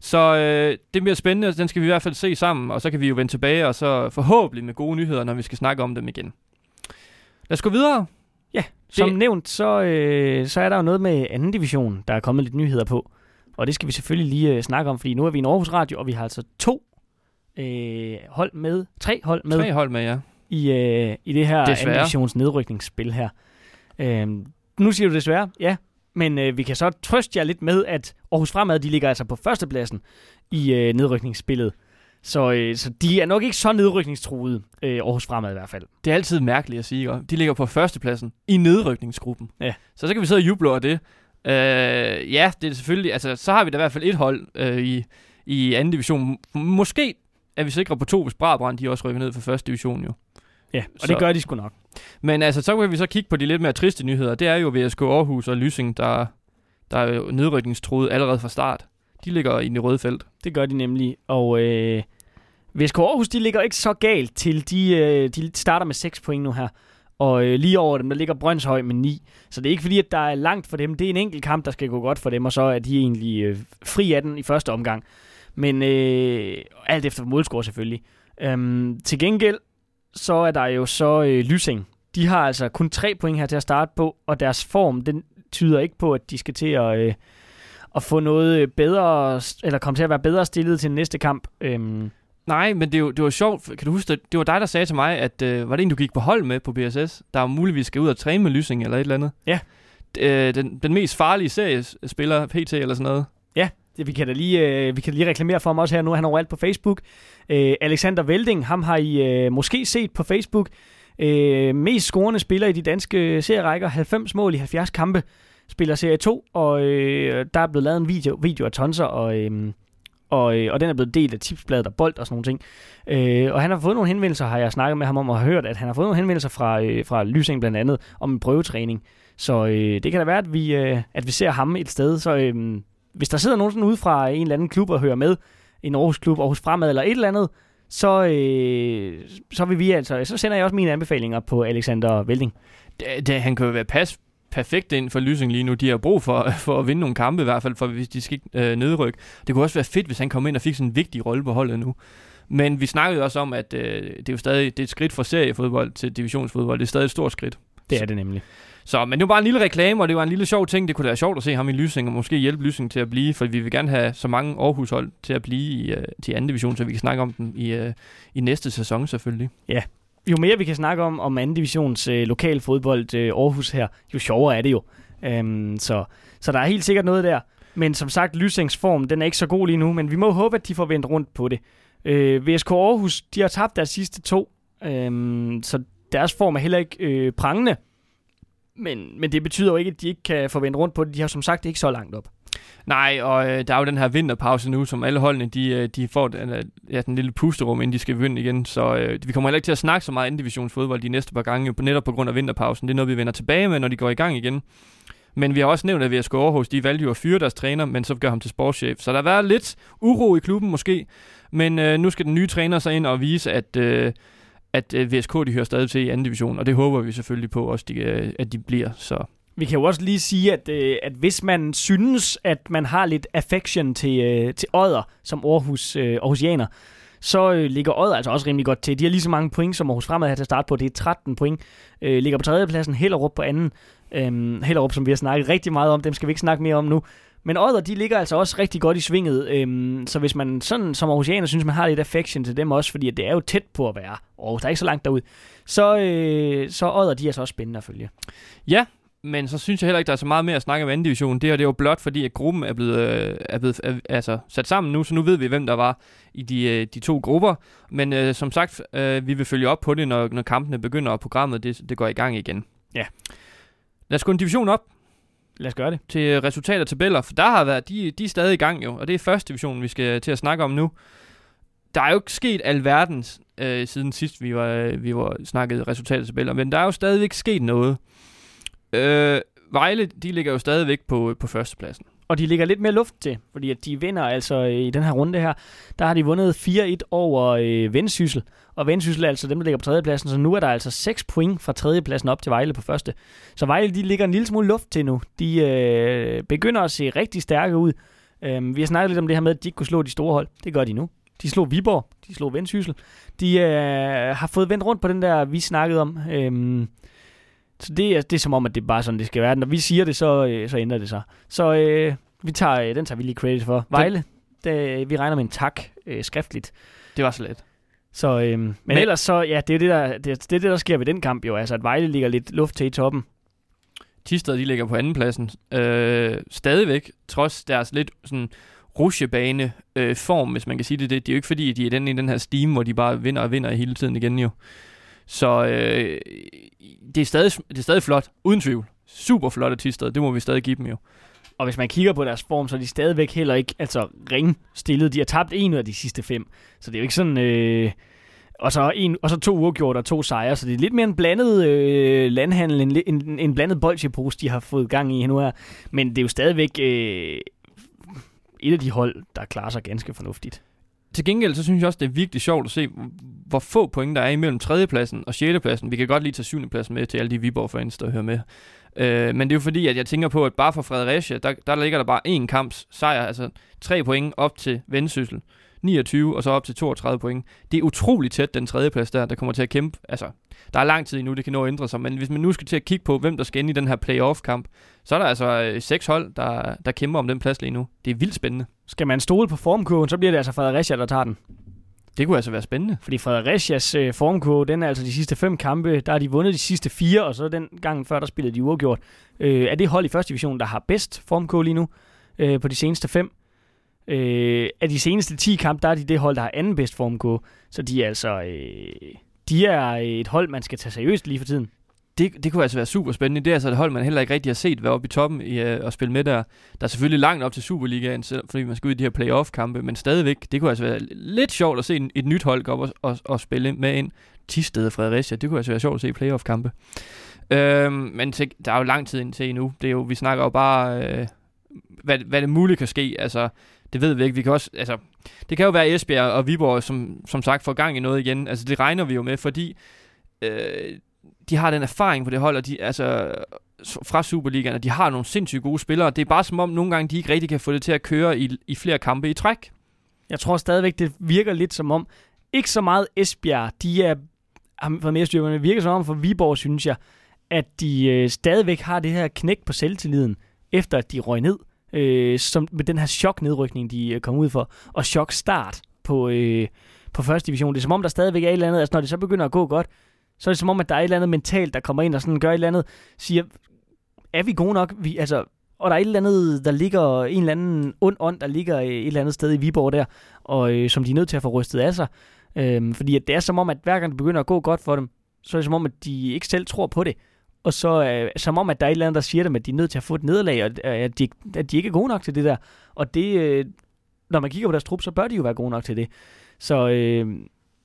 [SPEAKER 1] Så øh, det bliver spændende, den skal vi i hvert fald se sammen, og så kan vi jo vende tilbage, og så forhåbentlig med gode nyheder, når vi skal snakke om dem igen. Lad os gå videre.
[SPEAKER 2] Som
[SPEAKER 1] Det-
[SPEAKER 2] nævnt, så, øh, så er der jo noget med anden division, der er kommet lidt nyheder på. Og det skal vi selvfølgelig lige øh, snakke om, fordi nu er vi i en Aarhus Radio, og vi har altså to øh, hold med, tre hold med
[SPEAKER 1] Tre hold med, ja.
[SPEAKER 2] I, øh, i det her divisions nedrykningsspil her. Øh, nu siger du desværre, ja. Men øh, vi kan så trøste jer lidt med, at Aarhus Fremad, de ligger altså på førstepladsen i øh, nedrykningsspillet. Så, øh, så de er nok ikke så nedrykningstruede, øh, Aarhus Fremad i hvert fald.
[SPEAKER 1] Det er altid mærkeligt at sige, ikke? De ligger på førstepladsen i nedrykningsgruppen.
[SPEAKER 2] Ja.
[SPEAKER 1] Så så kan vi sidde og juble over det. Øh, ja, det er selvfølgelig... Altså, så har vi da i hvert fald et hold øh, i, i anden division. Måske er vi sikre på to, hvis Brabrand de også rykker ned for første division jo.
[SPEAKER 2] Ja, og
[SPEAKER 1] Så-
[SPEAKER 2] det gør de sgu nok.
[SPEAKER 1] Men altså, så kan vi så kigge på de lidt mere triste nyheder. Det er jo VSK Aarhus og Lysing, der, der er jo nedrykningstroet allerede fra start. De ligger i det røde felt.
[SPEAKER 2] Det gør de nemlig. Og øh, VSK Aarhus, de ligger ikke så galt til. De, øh, de starter med 6 point nu her. Og øh, lige over dem, der ligger Brøndshøj med 9. Så det er ikke fordi, at der er langt for dem. Det er en enkelt kamp, der skal gå godt for dem, og så er de egentlig øh, fri af den i første omgang. Men øh, alt efter målscore selvfølgelig. Øhm, til gengæld, så er der jo så øh, Lysing. De har altså kun 3 point her til at starte på, og deres form, den tyder ikke på, at de skal til at... Øh, at få noget bedre, eller komme til at være bedre stillet til næste kamp. Øhm,
[SPEAKER 1] Nej, men det, er jo, det var sjovt. Kan du huske, det, det var dig, der sagde til mig, at øh, var det en, du gik på hold med på BSS, der muligvis skal ud og træne med Lysing eller et eller andet?
[SPEAKER 2] Ja.
[SPEAKER 1] Øh, den, den mest farlige seriespiller, PT eller sådan noget
[SPEAKER 2] det, vi, kan da lige, øh, vi kan lige reklamere for ham også her nu. Han er overalt på Facebook. Øh, Alexander Velding, ham har I øh, måske set på Facebook. Øh, mest scorende spiller i de danske øh, serierækker. 90 mål i 70 kampe. Spiller serie 2, og øh, der er blevet lavet en video, video af Tonser, og, øh, og, øh, og den er blevet delt af tipsbladet og bold og sådan nogle ting. Øh, og han har fået nogle henvendelser, har jeg snakket med ham om, og har hørt, at han har fået nogle henvendelser fra, øh, fra Lysing blandt andet, om en prøvetræning. Så øh, det kan da være, at vi, øh, at vi ser ham et sted. Så øh, hvis der sidder nogen sådan ude fra en eller anden klub og hører med, en Aarhus klub, Aarhus Fremad eller et eller andet, så, øh, så vil vi altså, så sender jeg også mine anbefalinger på Alexander Velding.
[SPEAKER 1] Det, det, han kan jo være pas perfekt ind for Lysing lige nu. De har brug for, for at vinde nogle kampe i hvert fald, for hvis de skal øh, nedrykke. Det kunne også være fedt, hvis han kom ind og fik sådan en vigtig rolle på holdet nu. Men vi snakkede også om, at øh, det er jo stadig det er et skridt fra seriefodbold til divisionsfodbold. Det er stadig et stort skridt.
[SPEAKER 2] Det er det nemlig.
[SPEAKER 1] Så, men det var bare en lille reklame, og det var en lille sjov ting. Det kunne da være sjovt at se ham i Lysing, og måske hjælpe Lysing til at blive, for vi vil gerne have så mange Aarhus-hold til at blive i, øh, til anden division, så vi kan snakke om dem i, øh, i næste sæson selvfølgelig.
[SPEAKER 2] Ja, Jo mere vi kan snakke om, om anden divisions øh, lokal fodbold øh, Aarhus her, jo sjovere er det jo. Øhm, så, så der er helt sikkert noget der. Men som sagt, Lysings form, den er ikke så god lige nu, men vi må håbe, at de får vendt rundt på det. Øh, VSK Aarhus, de har tabt deres sidste to, øhm, så deres form er heller ikke øh, prangende. Men, men det betyder jo ikke, at de ikke kan få vendt rundt på det. De har som sagt ikke så langt op.
[SPEAKER 1] Nej, og øh, der er jo den her vinterpause nu, som alle holdene, de, øh, de får den, øh, ja, den lille pusterum, inden de skal begynde igen. Så øh, vi kommer heller ikke til at snakke så meget anden divisionsfodbold de næste par gange, netop på grund af vinterpausen. Det er noget, vi vender tilbage med, når de går i gang igen. Men vi har også nævnt, at VSK Aarhus, de valgte jo at fyre deres træner, men så gør ham til sportschef. Så der har været lidt uro i klubben måske, men øh, nu skal den nye træner så ind og vise, at, øh, at øh, VSK de hører stadig til i anden division, og det håber vi selvfølgelig på også, de, øh, at de bliver. Så
[SPEAKER 2] Vi kan jo også lige sige, at, øh, at hvis man synes, at man har lidt affection til, øh, til Odder som Aarhus, øh, Aarhusianer, så øh, ligger Odder altså også rimelig godt til. De har lige så mange point, som Aarhus Fremad har til at starte på. Det er 13 point. Øh, ligger på tredjepladsen, Hellerup på anden. Øhm, Hellerup, som vi har snakket rigtig meget om, dem skal vi ikke snakke mere om nu. Men Odder, de ligger altså også rigtig godt i svinget. Øhm, så hvis man sådan som Aarhusianer synes, man har lidt affection til dem også, fordi det er jo tæt på at være Aarhus, der er ikke så langt derud, så, øh, så Odder, de er altså også spændende at følge.
[SPEAKER 1] Ja, men så synes jeg heller ikke, der er så meget mere at snakke om anden division. Det, her, det er jo blot fordi, at gruppen er blevet, øh, er blevet er, altså, sat sammen nu, så nu ved vi, hvem der var i de, øh, de to grupper. Men øh, som sagt, øh, vi vil følge op på det, når, når kampene begynder, og programmet det, det går i gang igen.
[SPEAKER 2] Ja.
[SPEAKER 1] Lad os gå en division op
[SPEAKER 2] Lad os gøre det.
[SPEAKER 1] til øh, resultater og tabeller, for der har været, de, de er stadig i gang jo, og det er første division, vi skal til at snakke om nu. Der er jo ikke sket alverdens øh, siden sidst, vi var, øh, vi var snakket resultater og tabeller, men der er jo stadigvæk sket noget. Øh, Vejle, de ligger jo stadigvæk på, øh, på førstepladsen.
[SPEAKER 2] Og de ligger lidt mere luft til, fordi at de vinder altså øh, i den her runde her. Der har de vundet 4-1 over øh, Vendsyssel. Og Vendsyssel er altså dem, der ligger på tredjepladsen. Så nu er der altså 6 point fra tredjepladsen op til Vejle på første. Så Vejle, de ligger en lille smule luft til nu. De øh, begynder at se rigtig stærke ud. Øh, vi har snakket lidt om det her med, at de ikke kunne slå de store hold. Det gør de nu. De slog Viborg, de slog Vendsyssel. De øh, har fået vendt rundt på den der, vi snakkede om. Øh, så det er, det er som om, at det er bare sådan, det skal være. Når vi siger det, så, øh, så ændrer det sig. Så øh, vi tager, øh, den tager vi lige credit for. Vejle, det, vi regner med en tak øh, skriftligt.
[SPEAKER 1] Det var så let.
[SPEAKER 2] Så, øh, men, men ellers så, ja, det er det, der, det, det, er det, der sker ved den kamp jo. Altså, at Vejle ligger lidt luft til i toppen.
[SPEAKER 1] Tisted, de ligger på andenpladsen. Øh, stadigvæk, trods deres lidt sådan rushebane øh, form, hvis man kan sige det. Det, det er jo ikke fordi, de er den, i den her steam, hvor de bare vinder og vinder hele tiden igen jo. Så øh, det, er stadig, det er stadig flot, uden tvivl. Super flot af Tisted, det må vi stadig give dem jo.
[SPEAKER 2] Og hvis man kigger på deres form, så er de stadigvæk heller ikke altså, ring stillet. De har tabt en ud af de sidste fem. Så det er jo ikke sådan... Øh, og, så en, og så to uafgjorte og to sejre. Så det er lidt mere en blandet øh, landhandel, en, en, en blandet bolsjepose, de har fået gang i nu her. Men det er jo stadigvæk øh, et af de hold, der klarer sig ganske fornuftigt.
[SPEAKER 1] Til gengæld, så synes jeg også, det er virkelig sjovt at se, hvor få point der er imellem tredjepladsen og sjettepladsen. Vi kan godt lige tage syvendepladsen med til alle de Viborg-fans, der hører med. Øh, men det er jo fordi, at jeg tænker på, at bare for Fredericia, der, der ligger der bare én kamps sejr, altså tre point op til Vendsyssel. 29 og så op til 32 point. Det er utrolig tæt, den tredje plads der, der kommer til at kæmpe. Altså, der er lang tid endnu, det kan nå at ændre sig, men hvis man nu skal til at kigge på, hvem der skal ind i den her playoff-kamp, så er der altså øh, seks hold, der, der kæmper om den plads lige nu. Det er vildt spændende.
[SPEAKER 2] Skal man stole på formkurven, så bliver det altså Fredericia, der tager den.
[SPEAKER 1] Det kunne altså være spændende.
[SPEAKER 2] Fordi Fredericias øh, formkurve, den er altså de sidste fem kampe, der har de vundet de sidste fire, og så den gang før, der spillede de uafgjort. Øh, er det hold i første division, der har bedst formkurve lige nu øh, på de seneste fem? Øh, af de seneste 10 kampe, der er de det hold, der har anden bedst formkurve. Så de er altså... Øh, de er et hold, man skal tage seriøst lige for tiden.
[SPEAKER 1] Det, det kunne altså være super spændende. Det er altså et hold, man heller ikke rigtig har set være oppe i toppen i, øh, at spille med der. Der er selvfølgelig langt op til Superligaen, selv- fordi man skal ud i de her playoff-kampe, men stadigvæk, det kunne altså være lidt sjovt at se en, et nyt hold gå op og, og, og spille med ind. Tisted og Fredericia, det kunne altså være sjovt at se i playoff-kampe. Øh, men til, der er jo lang tid indtil endnu. Det er jo, vi snakker jo bare, øh, hvad, hvad det muligt kan ske. Altså, det ved vi ikke. Vi kan også, altså, det kan jo være Esbjerg og Viborg, som, som sagt får gang i noget igen. Altså, det regner vi jo med, fordi øh, de har den erfaring på det hold, og de, altså, fra Superligaen, og de har nogle sindssygt gode spillere. Det er bare som om, nogle gange de ikke rigtig kan få det til at køre i, i flere kampe i træk.
[SPEAKER 2] Jeg tror stadigvæk, det virker lidt som om, ikke så meget Esbjerg, de er, har fået mere styr, men det virker som om for Viborg, synes jeg, at de øh, stadigvæk har det her knæk på selvtilliden, efter at de røg ned, øh, som med den her choknedrykning, de øh, kom ud for, og chokstart på, øh, på første division. Det er som om, der stadigvæk er et eller andet, altså når det så begynder at gå godt, så er det som om, at der er et eller andet mentalt, der kommer ind og sådan gør et eller andet, siger, er vi gode nok? Vi, altså, og der er et eller andet, der ligger, en eller anden ond ånd, der ligger et eller andet sted i Viborg der, og øh, som de er nødt til at få rystet af sig. Øhm, fordi at det er som om, at hver gang det begynder at gå godt for dem, så er det som om, at de ikke selv tror på det. Og så øh, som om, at der er et eller andet, der siger dem, at de er nødt til at få et nederlag, og øh, at de, at de ikke er gode nok til det der. Og det, øh, når man kigger på deres trup, så bør de jo være gode nok til det. Så, øh,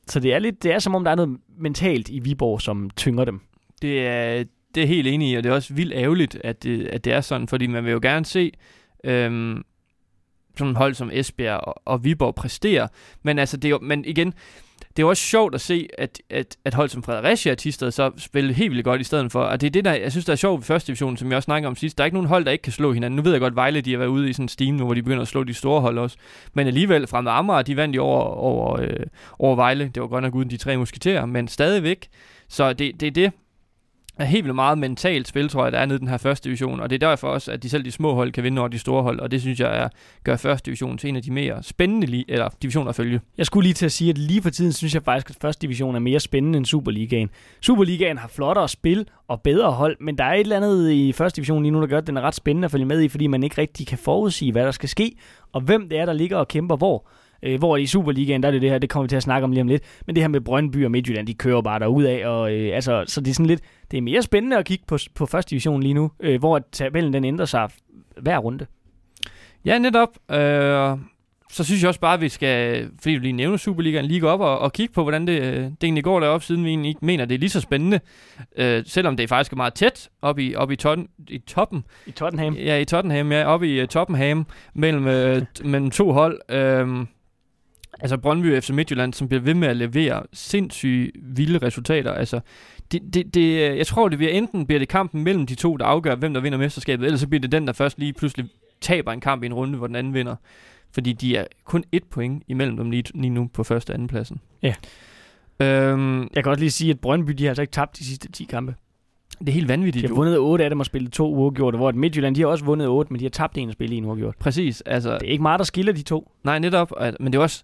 [SPEAKER 2] så det er lidt, det er som om, der er noget mentalt i Viborg, som tynger dem.
[SPEAKER 1] Det er, det er helt enig i, og det er også vildt ærgerligt, at det, at det er sådan, fordi man vil jo gerne se øhm, sådan hold som Esbjerg og, og Viborg præstere, men altså det er jo, men igen, det er også sjovt at se, at, at, at hold som Fredericia og Tisted så spiller helt vildt godt i stedet for, og det er det, der, jeg synes, der er sjovt ved første division, som jeg også snakker om sidst. Der er ikke nogen hold, der ikke kan slå hinanden. Nu ved jeg godt, Vejle, de har været ude i sådan en steam nu, hvor de begynder at slå de store hold også. Men alligevel, fremad Amager, de vandt jo over, over, øh, over Vejle. Det var godt nok uden de tre musketerer, men stadigvæk. Så det, det er det, er helt vildt meget mentalt spil, tror jeg, der er nede i den her første division, og det er derfor også, at de selv de små hold kan vinde over de store hold, og det synes jeg er, gør første division til en af de mere spændende li- eller divisioner at følge.
[SPEAKER 2] Jeg skulle lige til at sige, at lige for tiden synes jeg faktisk, at første division er mere spændende end Superligaen. Superligaen har flottere spil og bedre hold, men der er et eller andet i første division lige nu, der gør, at den er ret spændende at følge med i, fordi man ikke rigtig kan forudsige, hvad der skal ske, og hvem det er, der ligger og kæmper hvor. Øh, hvor i Superligaen, der er det det her, det kommer vi til at snakke om lige om lidt, men det her med Brøndby og Midtjylland, de kører bare derud af, og øh, altså, så det er sådan lidt, det er mere spændende at kigge på, på første division lige nu, øh, hvor tabellen den ændrer sig hver runde.
[SPEAKER 1] Ja, netop. Øh, så synes jeg også bare, at vi skal, fordi du lige nævner Superligaen, lige gå op og, og kigge på, hvordan det, øh, det egentlig går deroppe, siden vi egentlig ikke mener, det er lige så spændende. Øh, selvom det faktisk er meget tæt op i, op i, totten, i toppen.
[SPEAKER 2] I Tottenham.
[SPEAKER 1] Ja, i Tottenham, ja, oppe i uh, Tottenham, mellem, uh, mellem to hold. Øh, altså Brøndby og FC Midtjylland, som bliver ved med at levere sindssygt vilde resultater. Altså, det, det, det, jeg tror, det bliver enten bliver det kampen mellem de to, der afgør, hvem der vinder mesterskabet, eller så bliver det den, der først lige pludselig taber en kamp i en runde, hvor den anden vinder. Fordi de er kun et point imellem dem lige, lige nu på første og anden pladsen.
[SPEAKER 2] Ja.
[SPEAKER 1] Øhm,
[SPEAKER 2] Jeg kan også lige sige, at Brøndby, de har altså ikke tabt de sidste 10 kampe.
[SPEAKER 1] det er helt vanvittigt.
[SPEAKER 2] De har vundet 8 af dem og spillet to uafgjorte, hvor Midtjylland, de har også vundet 8, men de har tabt en og spillet en uafgjort.
[SPEAKER 1] Præcis. Altså,
[SPEAKER 2] Det er ikke meget, der skiller de to.
[SPEAKER 1] Nej, netop. Men det var også...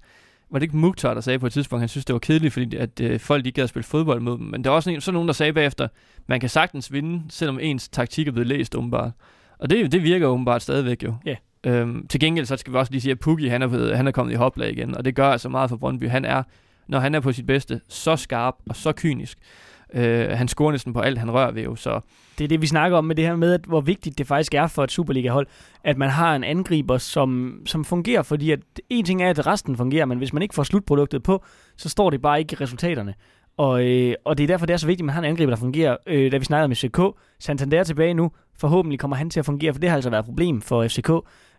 [SPEAKER 1] Var det ikke Mukhtar, der sagde på et tidspunkt, han synes, det var kedeligt, fordi at, øh, folk ikke gad at spille fodbold mod dem. Men der var også en, så nogen, der sagde bagefter, man kan sagtens vinde, selvom ens taktik er blevet læst åbenbart. Og det, det virker åbenbart stadigvæk jo.
[SPEAKER 2] Ja.
[SPEAKER 1] Øhm, til gengæld så skal vi også lige sige, at Pukki, han er, han er kommet i hoplag igen, og det gør altså meget for Brøndby. Han er, når han er på sit bedste, så skarp og så kynisk. Øh, han scorer næsten på alt, han rører ved jo, så
[SPEAKER 2] Det er det, vi snakker om med det her med, at hvor vigtigt det faktisk er for et Superliga-hold, at man har en angriber, som, som fungerer, fordi at en ting er, at resten fungerer, men hvis man ikke får slutproduktet på, så står det bare ikke i resultaterne. Og, øh, og det er derfor, det er så vigtigt, at man har en angriber, der fungerer. Øh, da vi snakkede med FCK, Santander er tilbage nu, forhåbentlig kommer han til at fungere, for det har altså været et problem for FCK,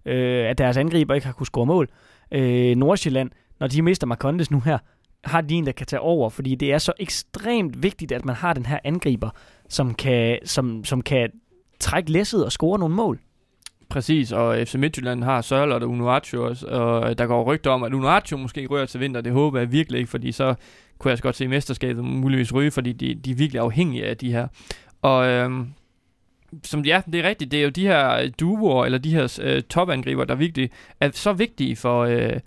[SPEAKER 2] øh, at deres angriber ikke har kunne score mål. Øh, Nordsjælland, når de mister Marcondes nu her, har de en, der kan tage over, fordi det er så ekstremt vigtigt, at man har den her angriber, som kan, som, som kan trække læsset og score nogle mål.
[SPEAKER 1] Præcis, og FC Midtjylland har Sørlot og Unuaccio også, og øh, der går rygter om, at Unuaccio måske rører til vinter. Det håber jeg virkelig ikke, fordi så kunne jeg så godt se mesterskabet muligvis ryge, fordi de, de er virkelig afhængige af de her. Og øhm, som ja, det er rigtigt, det er jo de her duoer, eller de her øh, topangriber, der virkelig er så vigtige for, øh,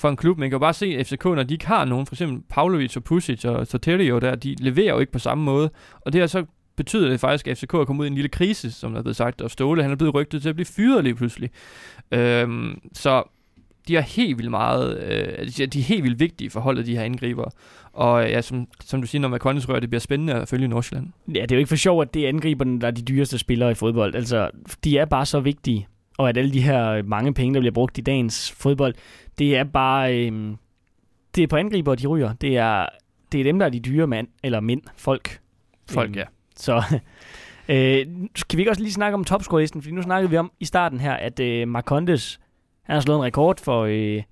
[SPEAKER 1] for en klub. Man kan jo bare se at FCK, når de ikke har nogen, for eksempel Pavlovic og Pusic og Sotelio der, de leverer jo ikke på samme måde. Og det har så betyder det faktisk, at FCK er kommet ud i en lille krise, som der er blevet sagt, og Ståle han er blevet rygtet til at blive fyret lige pludselig. Øhm, så de er helt vildt meget, øh, altså, de er- helt vildt vigtige for holdet, de her angriber. Og øh, ja, som, som du siger, når McConnes rører, det bliver spændende at følge Nordsjælland.
[SPEAKER 2] Ja, det er jo ikke for sjovt, at det er angriberne, der er de dyreste spillere i fodbold. Altså, de er bare så vigtige. Og at alle de her mange penge, der bliver brugt i dagens fodbold, det er bare... Øh, det er på angriber, de ryger. Det er, det er dem, der er de dyre mand, eller mænd, folk.
[SPEAKER 1] Folk,
[SPEAKER 2] Øhm,
[SPEAKER 1] ja.
[SPEAKER 2] Så øh, kan vi ikke også lige snakke om topscore-listen? Fordi nu snakkede vi om i starten her, at øh, Marcondes, han har slået en rekord for, øh,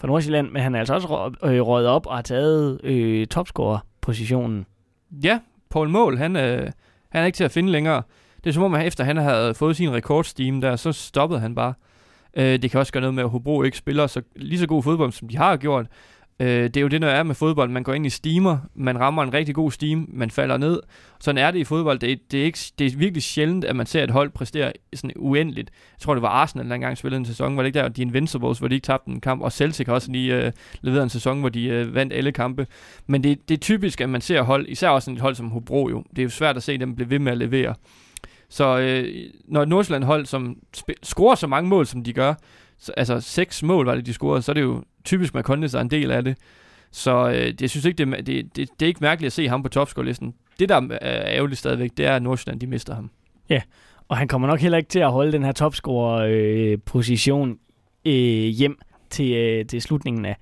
[SPEAKER 2] for Nordsjælland, men han er altså også rø- øh, røget op og har taget øh, topscorer-positionen.
[SPEAKER 1] Ja, Paul Mål, han, øh, han er ikke til at finde længere. Det er som om, at efter han havde fået sin rekordsteam der, så stoppede han bare. Øh, det kan også gøre noget med, at Hobro ikke spiller så, lige så god fodbold, som de har gjort. Øh, det er jo det, der er med fodbold. Man går ind i steamer, man rammer en rigtig god steam, man falder ned. Sådan er det i fodbold. Det er, det er, ikke, det er virkelig sjældent, at man ser et hold præstere sådan uendeligt. Jeg tror, det var Arsenal, der engang spillede en sæson, var det ikke der, de Invincibles, hvor de ikke tabte en kamp, og Celtic har også lige øh, leveret en sæson, hvor de øh, vandt alle kampe. Men det, det er typisk, at man ser hold, især også et hold som Hobro jo. Det er jo svært at se dem blive ved med at levere. Så øh, når et Nordsjælland hold, som scorer så mange mål, som de gør, så, altså seks mål var det, de scorede, så er det jo typisk Marcondes er en del af det. Så øh, jeg synes ikke, det, er- det, det, det er ikke mærkeligt at se ham på topscore-listen. Det, der er ærgerligt stadigvæk, det er, at Nordsjælland, de mister ham.
[SPEAKER 2] Og han kommer nok heller ikke til at holde den her topscorer-position øh, hjem til, øh, til slutningen af,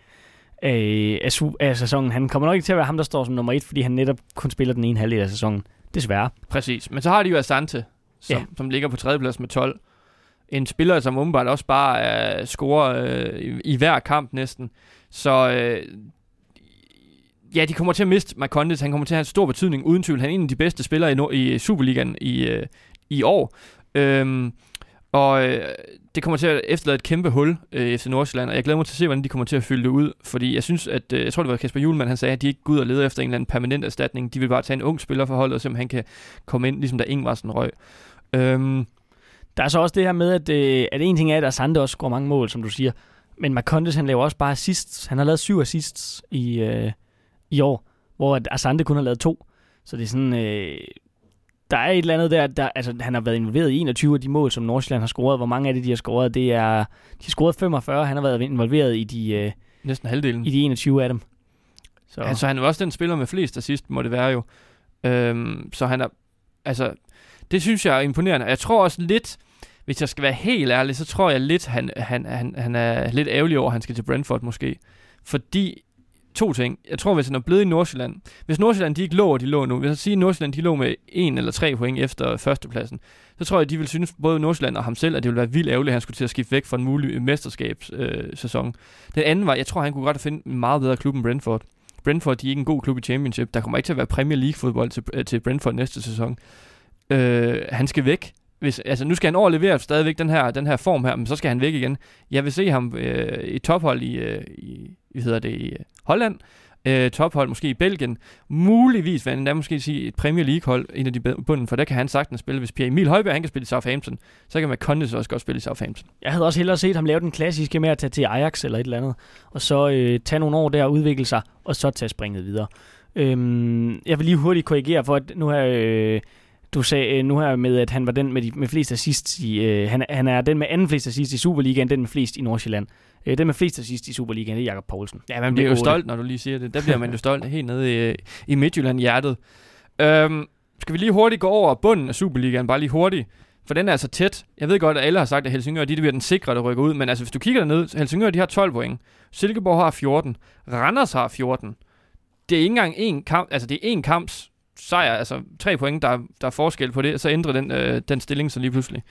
[SPEAKER 2] af, af, af sæsonen. Han kommer nok ikke til at være ham, der står som nummer et, fordi han netop kun spiller den ene halvdel af sæsonen. Desværre.
[SPEAKER 1] Præcis. Men så har de jo Asante, som,
[SPEAKER 2] Ja.
[SPEAKER 1] som ligger på tredjeplads med 12. En spiller, som umiddelbart også bare er scorer øh, i, i hver kamp næsten. Så øh, ja, de kommer til at miste Marcondes. Han kommer til at have en stor betydning, uden tvivl. Han er en af de bedste spillere i, i Superligaen i, øh, i år. Øhm, og øh, det kommer til at efterlade et kæmpe hul øh, efter Nordsjælland, og jeg glæder mig til at se, hvordan de kommer til at fylde det ud. Fordi jeg synes, at, øh, jeg tror det var Kasper Julemand, han sagde, at de ikke går ud og leder efter en eller anden permanent erstatning. De vil bare tage en ung spiller for holdet, og simpelthen kan komme ind, ligesom da Ingvarsen røg. Øhm,
[SPEAKER 2] Der er så også det her med, at, øh, at en ting er, at Asante også scorer mange mål, som du siger. Men Marcondes, han laver også bare assists. Han har lavet syv assists i, øh, i år, hvor at Asante kun har lavet to. Så det er sådan... Øh, der er et eller andet der, der, altså han har været involveret i 21 af de mål, som Nordsjælland har scoret. Hvor mange af det, de har scoret, det er, de har scoret 45, han har været involveret i de, øh,
[SPEAKER 1] næsten halvdelen.
[SPEAKER 2] i de 21 af dem. Så
[SPEAKER 1] Altså, han er jo også den spiller med flest assist, må det være jo. Øhm, så han er, altså, det synes jeg er imponerende. Jeg tror også lidt, hvis jeg skal være helt ærlig, så tror jeg lidt, han, han, han, han er lidt ærgerlig over, at han skal til Brentford måske. Fordi, to ting. Jeg tror, hvis han er blevet i Nordsjælland, hvis Nordsjælland de ikke lå, og de lå nu, hvis jeg siger, at Nordsjælland de lå med en eller tre point efter førstepladsen, så tror jeg, de vil synes, både Nordsjælland og ham selv, at det ville være vildt ærgerligt, at han skulle til at skifte væk fra en mulig mesterskabssæson. Øh, sæson. Den anden var, jeg tror, han kunne godt finde en meget bedre klub end Brentford. Brentford, de er ikke en god klub i Championship. Der kommer ikke til at være Premier League-fodbold til, øh, til Brentford næste sæson. Øh, han skal væk. Hvis, altså, nu skal han overlevere stadigvæk den her, den her form her, men så skal han væk igen. Jeg vil se ham øh, i tophold i, øh, i, hvad hedder det, i Holland, øh, tophold måske i Belgien, muligvis vil han endda måske sige et Premier League-hold, en af de bunden, for der kan han sagtens spille. Hvis Pierre Emil Højbjerg han kan spille i Southampton, så kan McCondes også godt spille i Southampton.
[SPEAKER 2] Jeg havde også hellere set ham lave den klassiske med at tage til Ajax eller et eller andet, og så øh, tage nogle år der og udvikle sig, og så tage springet videre. Øhm, jeg vil lige hurtigt korrigere for, at nu her, øh, du sagde øh, nu her med, at han var den med, de, med flest assist i, øh, han, han er den med anden flest assist i Superligaen, den med flest i Nordsjælland. Øh, den med flest assist i Superligaen, det er Jakob Poulsen.
[SPEAKER 1] Ja, man bliver jo stolt, når du lige siger det. Der bliver man jo stolt helt nede i, i Midtjylland-hjertet. Øhm, skal vi lige hurtigt gå over bunden af Superligaen, bare lige hurtigt. For den er altså tæt. Jeg ved godt, at alle har sagt, at Helsingør de bliver den sikre, der rykker ud. Men altså, hvis du kigger derned, Helsingør de har 12 point. Silkeborg har 14. Randers har 14. Det er ikke engang en kamp, altså det er en kamps sejr, altså tre point, der, er- der er forskel på det, og så ændrer den, øh, den stilling så lige pludselig.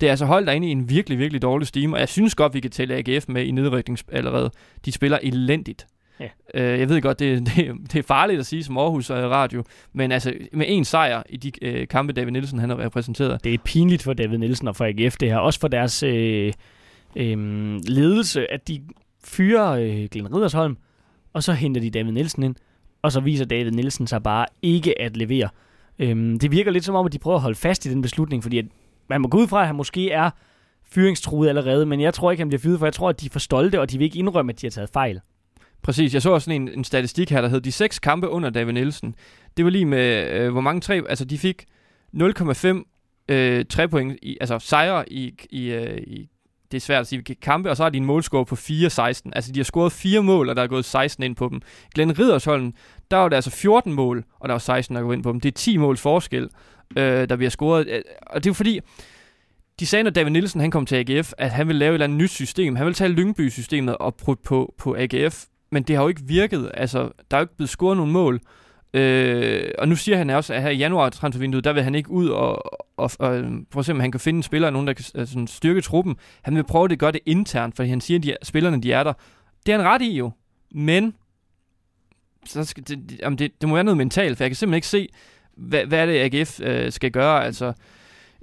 [SPEAKER 1] Det er altså hold, der er inde i en virkelig, virkelig dårlig stime, og jeg synes godt, vi kan tælle AGF med i nedryknings allerede. De spiller elendigt.
[SPEAKER 2] Ja.
[SPEAKER 1] Øh, jeg ved godt, det, det, det er farligt at sige som Aarhus øh, Radio, men altså med en sejr i de øh, kampe, David Nielsen han har repræsenteret.
[SPEAKER 2] Det er pinligt for David Nielsen og for AGF det her. Også for deres øh, øh, ledelse, at de fyrer øh, Glenn Ridersholm, og så henter de David Nielsen ind, og så viser David Nielsen sig bare ikke at levere. Øhm, det virker lidt som om, at de prøver at holde fast i den beslutning, fordi at man må gå ud fra, at han måske er fyringstruet allerede, men jeg tror ikke, han bliver fyret, for jeg tror, at de er for stolte, og de vil ikke indrømme, at de har taget fejl.
[SPEAKER 1] Præcis, jeg så også sådan en, en statistik her, der hed de seks kampe under David Nielsen. Det var lige med, øh, hvor mange tre, altså de fik 0,5 øh, tre point, i, altså sejre i, i, øh, i, det er svært at sige, kampe, og så har de en målscore på 4-16. Altså de har scoret fire mål, og der er gået 16 ind på dem. Glenn Riddersholm, der var der altså 14 mål, og der var 16, der gået ind på dem. Det er 10 måls forskel, øh, der bliver scoret. Øh, og det er fordi, de sagde, når David Nielsen han kom til AGF, at han ville lave et eller andet nyt system. Han ville tage Lyngby-systemet og putte på, på AGF, men det har jo ikke virket. Altså, der er jo ikke blevet scoret nogen mål. Øh, og nu siger han også, at her i januar transfervinduet, der vil han ikke ud og, og, og øh, prøve at se, om han kan finde en spiller, nogen, der kan altså, styrke truppen. Han vil prøve at gøre det internt, fordi han siger, at de, spillerne de er der. Det er han ret i jo. Men så skal det, det, jamen, det, det må være noget mentalt, for jeg kan simpelthen ikke se, hvad, hvad er det, AGF øh, skal gøre. Altså,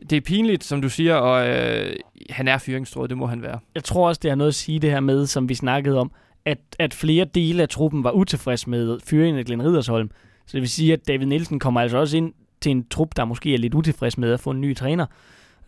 [SPEAKER 1] det er pinligt, som du siger, og øh, han er fyringstråd, det må han være.
[SPEAKER 2] jeg tror også, det har noget at sige det her med, som vi snakkede om, at, at flere dele af truppen var utilfreds med fyringen af Glenn Ridersholm. Så det vil sige, at David Nielsen kommer altså også ind til en trup, der måske er lidt utilfreds med at få en ny træner.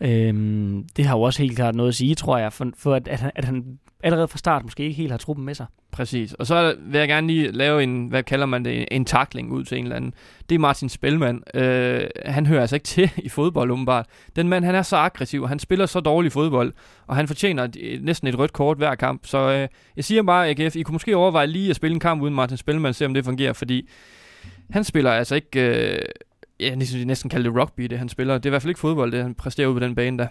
[SPEAKER 2] Øhm, det har jo også helt klart noget at sige, tror jeg, for, for at, at, han, at han allerede fra start måske ikke helt har truppen med sig.
[SPEAKER 1] Præcis. Og så vil jeg gerne lige lave en, hvad kalder man det, en takling ud til en eller anden. Det er Martin Spelman. Øh, han hører altså ikke til i fodbold, umiddelbart. Den mand, han er så aggressiv, han spiller så dårlig fodbold, og han fortjener et, næsten et rødt kort hver kamp. Så øh, jeg siger bare, AGF, I kunne måske overveje lige at spille en kamp uden Martin Spelman, se om det fungerer, fordi han spiller altså ikke... Øh, ja, jeg synes, næsten kalde det rugby, det han spiller. Det er i hvert fald ikke fodbold, det han præsterer ud på den bane der.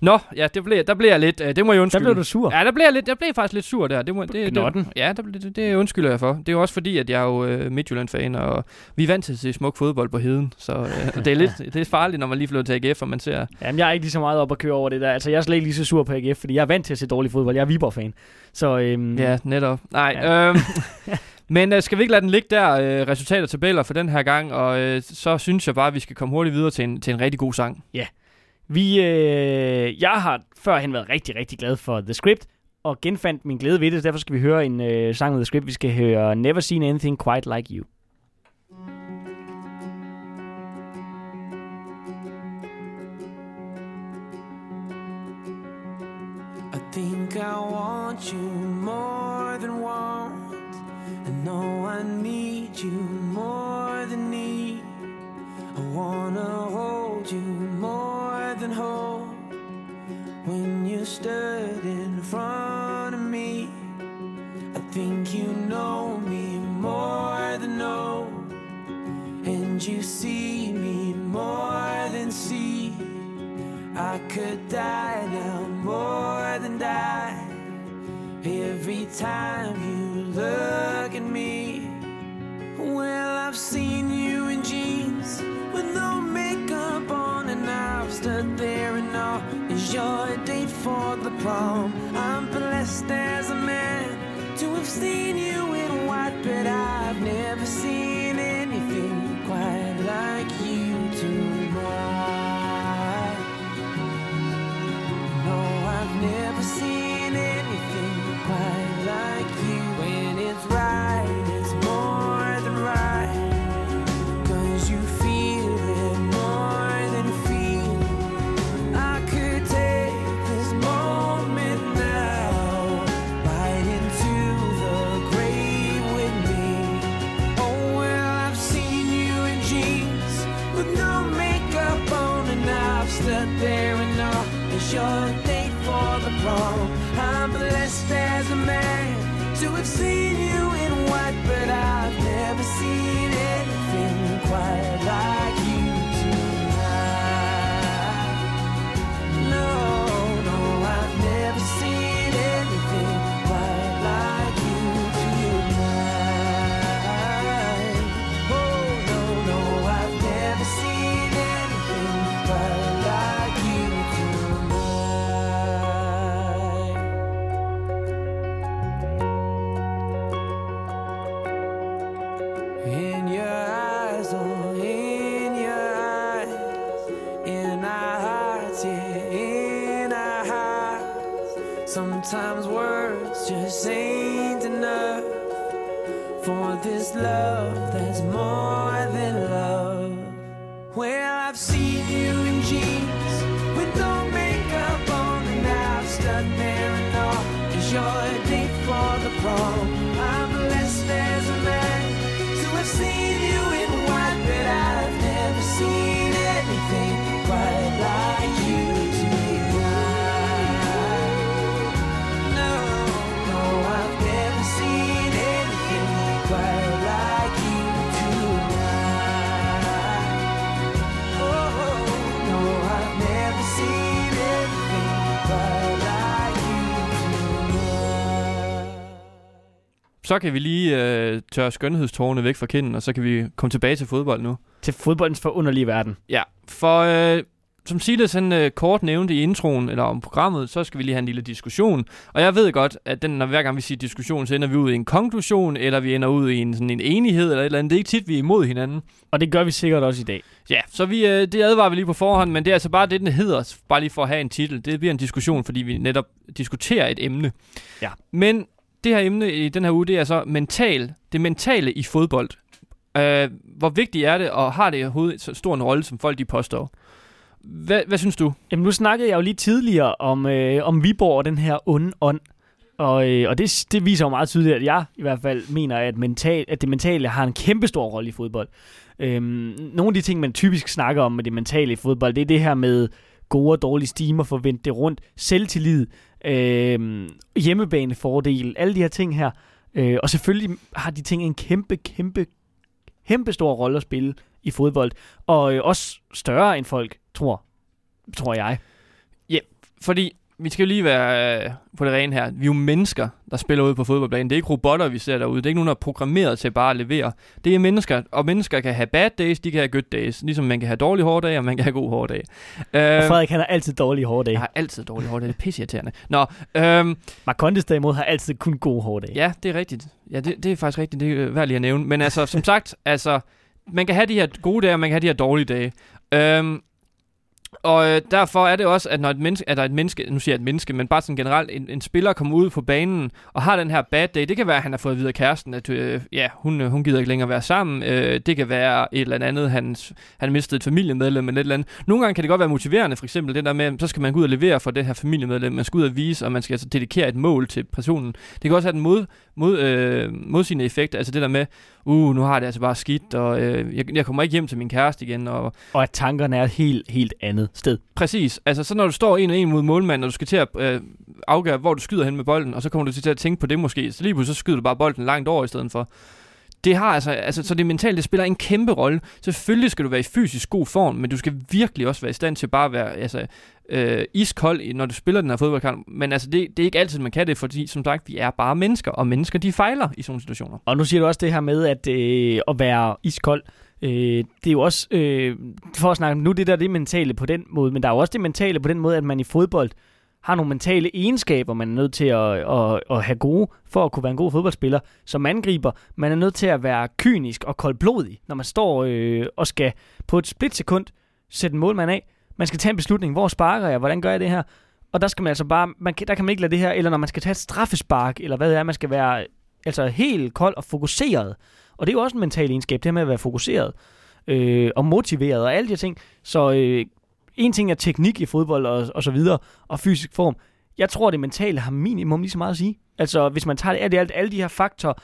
[SPEAKER 1] Nå, ja, det blev, der blev jeg lidt... Øh, det må jeg
[SPEAKER 2] Der
[SPEAKER 1] undskylde.
[SPEAKER 2] blev du sur.
[SPEAKER 1] Ja, der blev jeg, lidt, jeg blev faktisk lidt sur der. Det, må, det,
[SPEAKER 2] knotten.
[SPEAKER 1] det, ja, der, det, det undskylder jeg for. Det er jo også fordi, at jeg er jo øh, Midtjylland-fan, og vi er vant til at se smuk fodbold på heden. Så øh, det, er lidt, det er farligt, når man lige flytter til AGF, og man ser...
[SPEAKER 2] Jamen, jeg er ikke lige så meget op at køre over det der. Altså, jeg er slet ikke lige så sur på AGF, fordi jeg er vant til at se dårlig fodbold. Jeg er Viborg-fan. Så øhm,
[SPEAKER 1] Ja, netop. Nej,
[SPEAKER 2] ja.
[SPEAKER 1] Øhm, men øh, skal vi ikke lade den ligge der, øh, resultater og tabeller for den her gang, og øh, så synes jeg bare, at vi skal komme hurtigt videre til en, til en rigtig god sang.
[SPEAKER 2] Vi, øh, jeg har førhen været rigtig, rigtig glad for The Script, og genfandt min glæde ved det. Derfor skal vi høre en øh, sang med The Script. Vi skal høre Never Seen Anything Quite Like You.
[SPEAKER 3] I think I want you more than want. Know I need you more than need. I wanna hold you more than hold. When you stood in front of me, I think you know me more than know. And you see me more than see. I could die now more than die every time you look for the prom.
[SPEAKER 1] Så kan vi lige øh, tørre skønhedstårne væk fra kinden, og så kan vi komme tilbage til fodbold nu.
[SPEAKER 2] Til fodboldens forunderlige verden.
[SPEAKER 1] Ja, for øh, som Silas han øh, kort nævnte i introen, eller om programmet, så skal vi lige have en lille diskussion. Og jeg ved godt, at den, når hver gang vi siger diskussion, så ender vi ud i en konklusion, eller vi ender ud i en, sådan en enighed, eller et eller andet. Det er ikke tit, vi er imod hinanden.
[SPEAKER 2] Og det gør vi sikkert også i dag.
[SPEAKER 1] Ja, så vi, øh, det advarer vi lige på forhånd, men det er altså bare det, den hedder, bare lige for at have en titel. Det bliver en diskussion, fordi vi netop diskuterer et emne.
[SPEAKER 2] Ja.
[SPEAKER 1] Men det her emne i den her uge, det er så mental, det mentale i fodbold. Øh, hvor vigtigt er det, og har det overhovedet så stor en rolle, som folk de påstår? Hvad, hvad synes du?
[SPEAKER 2] Jamen, nu snakkede jeg jo lige tidligere om, øh, om Viborg og den her onde ånd. Og, øh, og det, det viser jo meget tydeligt, at jeg i hvert fald mener, at, mental, at det mentale har en kæmpe stor rolle i fodbold. Øhm, nogle af de ting, man typisk snakker om med det mentale i fodbold, det er det her med gode og dårlige stimer forvente det rundt, selvtillid, øh, hjemmebanefordel, alle de her ting her. Øh, og selvfølgelig har de ting en kæmpe, kæmpe, kæmpe stor rolle at spille i fodbold. Og øh, også større end folk tror, tror jeg.
[SPEAKER 1] Ja, Fordi vi skal jo lige være øh, på det rene her. Vi er jo mennesker, der spiller ude på fodboldbanen. Det er ikke robotter, vi ser derude. Det er ikke nogen, der er programmeret til bare at levere. Det er mennesker, og mennesker kan have bad days, de kan have good days. Ligesom man kan have dårlige hårde dage, og man kan have gode hårde dage.
[SPEAKER 2] Og
[SPEAKER 1] Øh,
[SPEAKER 2] Frederik, han har altid dårlige hårde dage.
[SPEAKER 1] jeg har altid dårlige hårde dage. Det er pisseirriterende. Nå, øhm,
[SPEAKER 2] Marcondes derimod har altid kun gode hårde dage.
[SPEAKER 1] Ja, det er rigtigt. Ja, det, det er faktisk rigtigt. Det er værd lige at nævne. Men altså, som sagt, altså, man kan have de her gode dage, og man kan have de her dårlige dage. Øhm, og øh, derfor er det også, at når et menneske, at der er et menneske, nu siger jeg et menneske, men bare sådan generelt, en, en spiller kommer ud på banen og har den her bad day, det kan være, at han har fået videre kæresten, at øh, ja, hun, øh, hun gider ikke længere være sammen. Øh, det kan være et eller andet, han, han har mistet et familiemedlem eller et eller andet. Nogle gange kan det godt være motiverende, for eksempel det der med, så skal man gå ud og levere for det her familiemedlem, man skal ud og vise, og man skal altså dedikere et mål til personen. Det kan også have den mod, mod, øh, modsigende effekt, altså det der med, uh, nu har det altså bare skidt, og øh, jeg, jeg kommer ikke hjem til min kæreste igen, og
[SPEAKER 2] Og at tankerne er et helt, helt andet sted.
[SPEAKER 1] Præcis. Altså, så når du står en og en mod målmanden, og du skal til at øh, afgøre, hvor du skyder hen med bolden, og så kommer du til at tænke på det måske. Så lige pludselig så skyder du bare bolden langt over i stedet for. Det har altså, altså, så det mentale, det spiller en kæmpe rolle. Selvfølgelig skal du være i fysisk god form, men du skal virkelig også være i stand til bare at være altså, øh, iskold, når du spiller den her fodboldkamp. Men altså, det, det er ikke altid, man kan det, fordi som sagt, vi er bare mennesker, og mennesker, de fejler i sådan situationer.
[SPEAKER 2] Og nu siger du også det her med at, øh, at være iskold. Øh, det er jo også, øh, for at snakke, nu det der det mentale på den måde, men der er jo også det mentale på den måde, at man i fodbold har nogle mentale egenskaber, man er nødt til at, at, at have gode, for at kunne være en god fodboldspiller. Som angriber, man er nødt til at være kynisk og koldblodig, når man står øh, og skal på et splitsekund sætte en målmand af. Man skal tage en beslutning, hvor sparker jeg, hvordan gør jeg det her? Og der skal man altså bare, man, der kan man ikke lade det her, eller når man skal tage et straffespark, eller hvad det er, man skal være altså helt kold og fokuseret. Og det er jo også en mental egenskab, det her med at være fokuseret øh, og motiveret og alle de her ting. Så øh, en ting er teknik i fodbold og, og så videre, og fysisk form. Jeg tror, det mentale har minimum lige så meget at sige. Altså, hvis man tager det alt i alt, alle de her faktorer,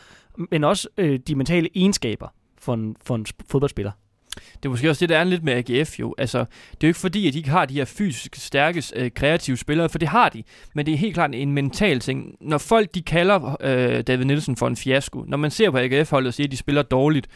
[SPEAKER 2] men også øh, de mentale egenskaber for en, for en fodboldspiller.
[SPEAKER 1] Det er måske også det, der er lidt med AGF jo. Altså, det er jo ikke fordi, at de ikke har de her fysisk stærke, øh, kreative spillere, for det har de. Men det er helt klart en mental ting. Når folk de kalder øh, David Nielsen for en fiasko, når man ser på AGF-holdet og siger, at de spiller dårligt,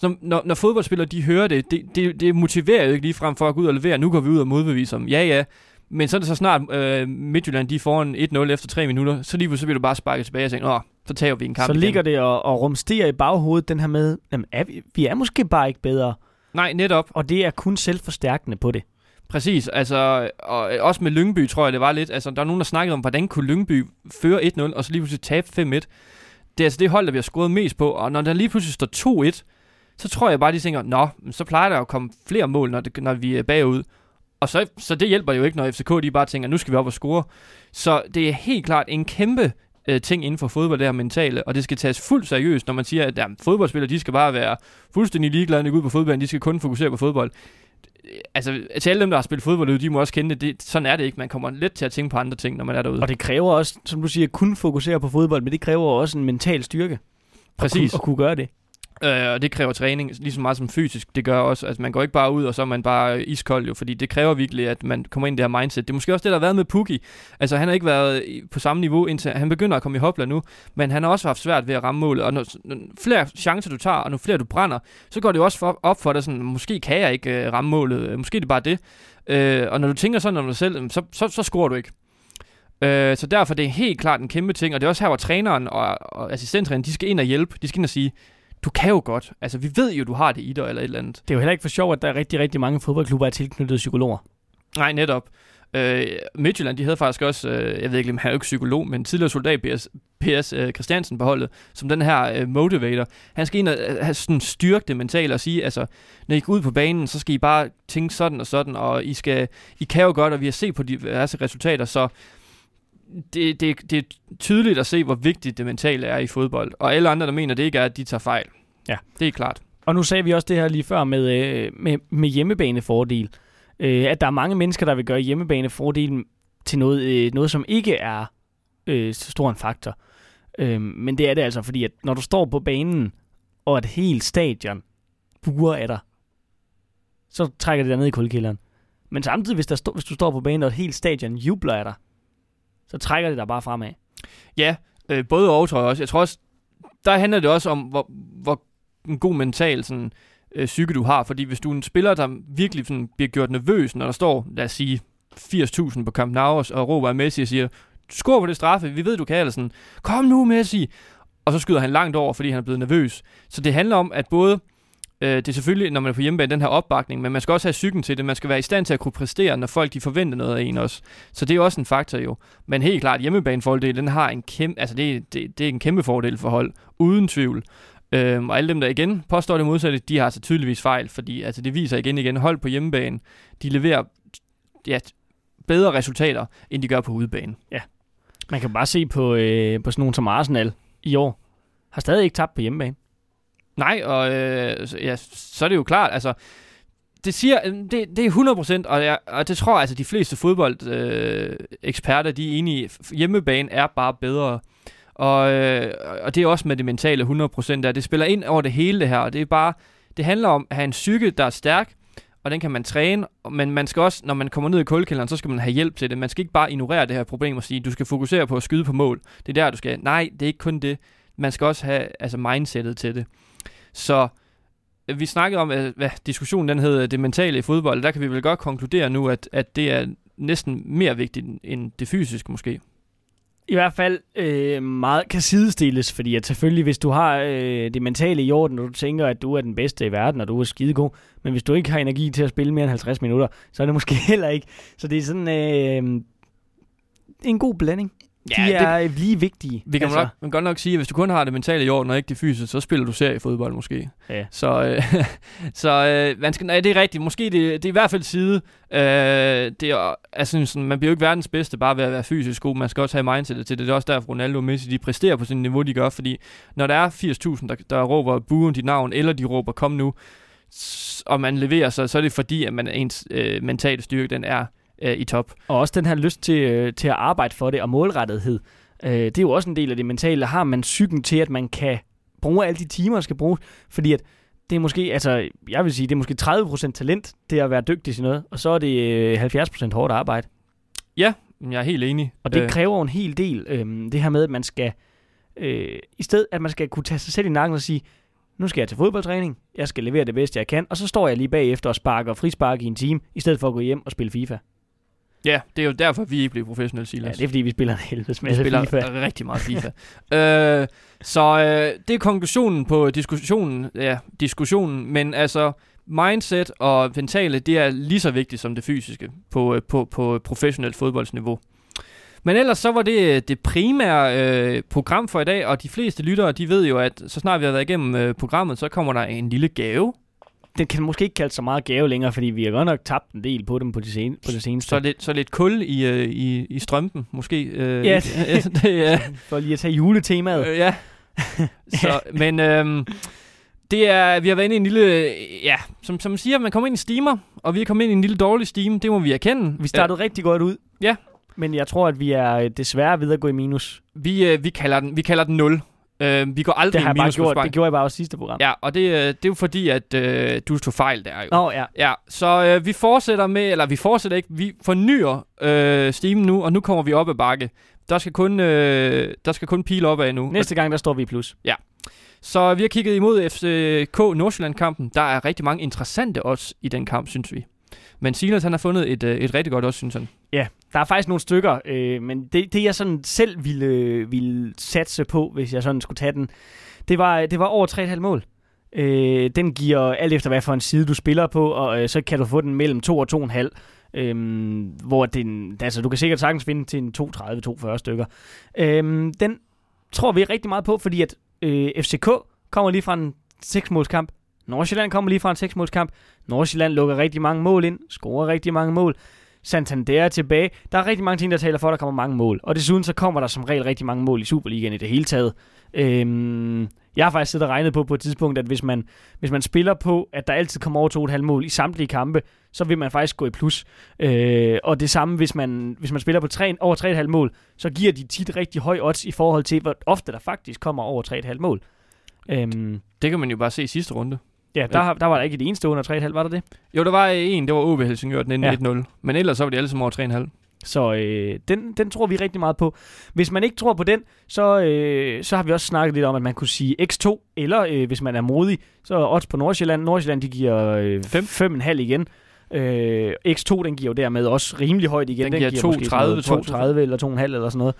[SPEAKER 1] så når, når fodboldspillere de hører det, det, det, det motiverer jo ikke lige frem for at gå ud og levere. Nu går vi ud og modbevise dem. Ja, ja. Men så er det så snart øh, Midtjylland de er foran 1-0 efter 3 minutter, så lige pludselig bliver du bare sparket tilbage og tænker, åh, så tager vi en kamp
[SPEAKER 2] Så
[SPEAKER 1] igen."
[SPEAKER 2] ligger det og, og rumsterer i baghovedet, den her med, jamen, er vi, vi er måske bare ikke bedre,
[SPEAKER 1] Nej, netop.
[SPEAKER 2] og det er kun selvforstærkende på det.
[SPEAKER 1] Præcis, altså, og også med Lyngby, tror jeg, det var lidt, altså, der er nogen, der snakkede om, hvordan kunne Lyngby føre 1-0, og så lige pludselig tabe 5-1. Det er altså det hold, der vi har scoret mest på, og når der lige pludselig står 2-1, så tror jeg bare, de tænker, nå, så plejer der at komme flere mål, når, det, når vi er bagud. Og så, så det hjælper jo ikke, når FCK de bare tænker, nu skal vi op og score. Så det er helt klart en kæmpe øh, ting inden for fodbold, det her mentale, og det skal tages fuldt seriøst, når man siger, at jamen, fodboldspillere, de skal bare være fuldstændig ligeglade, når de går ud på fodbold, de skal kun fokusere på fodbold. Altså, til alle dem, der har spillet fodbold de må også kende det. det. Sådan er det ikke. Man kommer let til at tænke på andre ting, når man er derude.
[SPEAKER 2] Og det kræver også, som du siger, kun fokusere på fodbold, men det kræver også en mental styrke.
[SPEAKER 1] Præcis.
[SPEAKER 2] At kunne, at kunne gøre det.
[SPEAKER 1] Øh, og det kræver træning, lige så meget som fysisk. Det gør også, altså man går ikke bare ud, og så er man bare iskold jo, fordi det kræver virkelig, at man kommer ind i det her mindset. Det er måske også det, der har været med Pukki. Altså han har ikke været på samme niveau, indtil han begynder at komme i hopla nu, men han har også haft svært ved at ramme målet, og når, når flere chancer du tager, og når flere du brænder, så går det jo også for, op for dig sådan, måske kan jeg ikke øh, ramme målet, måske er det bare det. Øh, og når du tænker sådan om dig selv, så, så, så scorer du ikke. Øh, så derfor det er helt klart en kæmpe ting, og det er også her, hvor træneren og, og assistenttræneren, de skal ind og hjælpe. De skal ind og sige, du kan jo godt. Altså, vi ved jo, du har det i dig, eller et eller andet.
[SPEAKER 2] Det er jo heller ikke for sjovt, at der er rigtig, rigtig mange fodboldklubber, der er tilknyttet psykologer.
[SPEAKER 1] Nej, netop. Øh, Midtjylland, de havde faktisk også, øh, jeg ved ikke, om han er jo ikke psykolog, men tidligere soldat PS, PS øh, Christiansen på holdet, som den her øh, motivator. Han skal ind og øh, have sådan styrke det mentale og sige, altså, når I går ud på banen, så skal I bare tænke sådan og sådan, og I, skal, I kan jo godt, og vi har set på diverse resultater, så det, det, det er tydeligt at se, hvor vigtigt det mentale er i fodbold. Og alle andre, der mener det ikke er, at de tager fejl.
[SPEAKER 2] Ja.
[SPEAKER 1] Det er klart.
[SPEAKER 2] Og nu sagde vi også det her lige før med, øh, med, med hjemmebanefordel. Øh, at der er mange mennesker, der vil gøre hjemmebanefordelen til noget, øh, noget som ikke er øh, så stor en faktor. Øh, men det er det altså, fordi at når du står på banen, og et helt stadion buer af dig, så trækker det dig ned i kulkælderen. Men samtidig, hvis, der stå, hvis du står på banen, og et helt stadion jubler af dig, så trækker det dig bare fremad.
[SPEAKER 1] Ja, øh, både og tror jeg også. Jeg tror også, der handler det også om, hvor, hvor en god mental sådan, øh, psyke du har. Fordi hvis du er en spiller, der virkelig sådan, bliver gjort nervøs, når der står, lad os sige, 80.000 på Camp Nou, og råber af Messi og siger, skår på det straffe, vi ved, du kan, eller sådan, kom nu Messi. Og så skyder han langt over, fordi han er blevet nervøs. Så det handler om, at både Øh, det er selvfølgelig, når man er på hjemmebane, den her opbakning, men man skal også have psyken til det. Man skal være i stand til at kunne præstere, når folk de forventer noget af en også. Så det er også en faktor jo. Men helt klart, hjemmebanefordel, den har en kæmpe, altså det, det, det er en kæmpe fordel for hold, uden tvivl. Øhm, og alle dem, der igen påstår det modsatte, de har altså tydeligvis fejl, fordi altså, det viser igen igen, hold på hjemmebane, de leverer ja, bedre resultater, end de gør på udebane.
[SPEAKER 2] Man kan bare se på, øh, på sådan nogen som Arsenal i år. Har stadig ikke tabt på hjemmebane.
[SPEAKER 1] Nej, og øh, ja, så er det jo klart, altså, det siger, øh, det, det er 100%, og, jeg, og det tror jeg, altså, de fleste fodboldeksperter, øh, eksperter, de er enige i, hjemmebane er bare bedre. Og, øh, og det er også med det mentale 100% der. Det spiller ind over det hele det her, og det er bare, det handler om at have en psyke, der er stærk, og den kan man træne, men man skal også, når man kommer ned i kulkælderen, så skal man have hjælp til det. Man skal ikke bare ignorere det her problem og sige, du skal fokusere på at skyde på mål. Det er der, du skal. Nej, det er ikke kun det. Man skal også have altså mindsetet til det. Så øh, vi snakkede om, at hvad, diskussionen den hed øh, det mentale i fodbold. Der kan vi vel godt konkludere nu, at, at det er næsten mere vigtigt end det fysiske måske.
[SPEAKER 2] I hvert fald øh, meget kan sidestilles, fordi at selvfølgelig, hvis du har øh, det mentale i orden, og du tænker, at du er den bedste i verden, og du er skidegod, men hvis du ikke har energi til at spille mere end 50 minutter, så er det måske heller ikke. Så det er sådan øh, en god blanding.
[SPEAKER 1] Ja,
[SPEAKER 2] De
[SPEAKER 1] det-
[SPEAKER 2] er det, lige vigtige.
[SPEAKER 1] Vi kan altså. nok, man kan godt nok sige, at hvis du kun har det mentale i orden og ikke det fysiske, så spiller du seriefodbold måske.
[SPEAKER 2] Ja.
[SPEAKER 1] Så, øh, så øh, man skal, nej, det er rigtigt. Måske det, det er i hvert fald side. Øh, det er, altså, sådan, man bliver jo ikke verdens bedste bare ved at være fysisk god. Man skal også have mindsetet til det. Det er også derfor, Ronaldo og Messi de præsterer på sådan niveau, de gør. Fordi når der er 80.000, der, der råber buen dit navn, eller de råber kom nu, og man leverer sig, så er det fordi, at man, ens øh, mentale styrke den er øh, i top.
[SPEAKER 2] Og også den her lyst til, øh, til at arbejde for det, og målrettethed. Øh, det er jo også en del af det mentale. Har man psyken til, at man kan bruge alle de timer, der skal bruges? Fordi at det er måske, altså, jeg vil sige, det er måske 30% talent, det at være dygtig til noget, og så er det øh, 70% hårdt arbejde.
[SPEAKER 1] Jeg er helt enig.
[SPEAKER 2] Og det
[SPEAKER 1] Øh,
[SPEAKER 2] kræver en hel del, øhm, det her med, at man skal, øh, i stedet at man skal kunne tage sig selv i nakken og sige, nu skal jeg til fodboldtræning, jeg skal levere det bedste, jeg kan, og så står jeg lige bagefter og sparker frispark i en time, i stedet for at gå hjem og spille FIFA.
[SPEAKER 1] Ja, det er jo derfor, vi ikke blev professionelle, Silas.
[SPEAKER 2] Ja, det er fordi, vi spiller en helvedes
[SPEAKER 1] Vi
[SPEAKER 2] masse
[SPEAKER 1] spiller
[SPEAKER 2] FIFA.
[SPEAKER 1] rigtig meget FIFA. øh, så øh, det er konklusionen på diskussionen. Ja, diskussionen. Men altså, mindset og mentale, det er lige så vigtigt som det fysiske på, øh, på, på professionelt fodboldsniveau. Men ellers så var det øh, det primære øh, program for i dag, og de fleste lyttere, de ved jo, at så snart vi har været igennem øh, programmet, så kommer der en lille gave.
[SPEAKER 2] Den kan måske ikke kalde så meget gave længere, fordi vi har godt nok tabt en del på dem på det, sen- på det seneste.
[SPEAKER 1] Så lidt, så lidt kul i, øh, i, i strømpen, måske. Øh,
[SPEAKER 2] Ja,
[SPEAKER 1] det, er,
[SPEAKER 2] For lige at tage juletemaet.
[SPEAKER 1] Øh, ja. Så, men øhm, det er, vi har været inde i en lille, ja, som, som man siger, man kommer ind i steamer, og vi er kommet ind i en lille dårlig steam, det må vi erkende.
[SPEAKER 2] Vi startede rigtig godt ud.
[SPEAKER 1] Ja.
[SPEAKER 2] Men jeg tror, at vi er øh, desværre ved at gå i minus.
[SPEAKER 1] Øh, vi, øh, vi, kalder den, vi kalder den 0. Øh, vi går aldrig
[SPEAKER 2] Det har jeg bare gjort. Det gjorde jeg bare også sidste program.
[SPEAKER 1] Ja, og det, øh, det er jo fordi, at øh, du tog fejl der jo.
[SPEAKER 2] Nå ja.
[SPEAKER 1] Ja, så øh, vi fortsætter med, eller vi fortsætter ikke, vi fornyer øh, Steam nu, og nu kommer vi op ad bakke. Der skal kun, øh, der skal kun pile op af nu.
[SPEAKER 2] Næste gang, der står vi i plus.
[SPEAKER 1] Så vi har kigget imod FCK Nordsjælland-kampen. Der er rigtig mange interessante odds i den kamp, synes vi. Men Silas, han har fundet et, øh, et rigtig godt også, synes han.
[SPEAKER 2] Ja, der er faktisk nogle stykker, øh, men det, det jeg sådan selv ville, ville satse på, hvis jeg sådan skulle tage den, det var, det var over 3,5 mål. Øh, den giver alt efter, hvad for en side du spiller på, og øh, så kan du få den mellem 2 og 2,5. Øhm, hvor den, altså, du kan sikkert sagtens finde til en 2,30-2,40 stykker. Øhm, den tror vi rigtig meget på, fordi at øh, FCK kommer lige fra en 6-målskamp. Nordsjælland kommer lige fra en 6-målskamp. Nordsjælland lukker rigtig mange mål ind, scorer rigtig mange mål. Santander er tilbage. Der er rigtig mange ting, der taler for, at der kommer mange mål. Og desuden så kommer der som regel rigtig mange mål i Superligaen i det hele taget. Øhm, jeg har faktisk siddet og regnet på på et tidspunkt, at hvis man, hvis man spiller på, at der altid kommer over 2,5 mål i samtlige kampe, så vil man faktisk gå i plus. Øh, og det samme, hvis man, hvis man spiller på 3, over 3,5 mål, så giver de tit rigtig høj odds i forhold til, hvor ofte der faktisk kommer over 3,5 mål. Øhm,
[SPEAKER 1] Det kan man jo bare se i sidste runde
[SPEAKER 2] ja, der, der var der ikke et eneste under 3,5, var der det?
[SPEAKER 1] Jo, der var en, det var OB Helsingør, den
[SPEAKER 2] Ja.
[SPEAKER 1] ja. 1-0. Men ellers så var de alle sammen over 3,5.
[SPEAKER 2] Så øh, den, den tror vi rigtig meget på. Hvis man ikke tror på den, så, øh, så har vi også snakket lidt om, at man kunne sige X2, eller øh, hvis man er modig, så er odds på Nordsjælland. Nordsjælland, de giver øh,
[SPEAKER 1] Fem.
[SPEAKER 2] 5,5 igen. Øh, X2, den giver jo dermed også rimelig højt igen.
[SPEAKER 1] Den giver
[SPEAKER 2] sådan noget
[SPEAKER 1] 2,30,
[SPEAKER 2] 2,30 eller 2,5 eller sådan noget.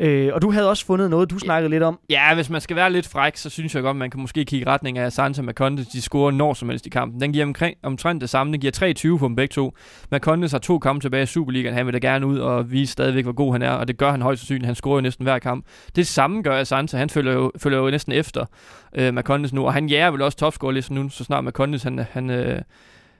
[SPEAKER 2] Øh, og du havde også fundet noget, du snakkede lidt om.
[SPEAKER 1] Ja, hvis man skal være lidt fræk, så synes jeg godt, man kan måske kigge i retning af Santa Macondes. De scorer når som helst i kampen. Den giver omkring, omtrent det samme. Den giver 23 på dem begge to. Macondes har to kampe tilbage i Superligaen. Han vil da gerne ud og vise stadigvæk, hvor god han er. Og det gør han højst sandsynligt. Han scorer jo næsten hver kamp. Det samme gør Santa. Han følger jo, følger jo næsten efter øh, Macondes nu. Og han jager vel også topscorer nu, så snart Macondes han, han, øh,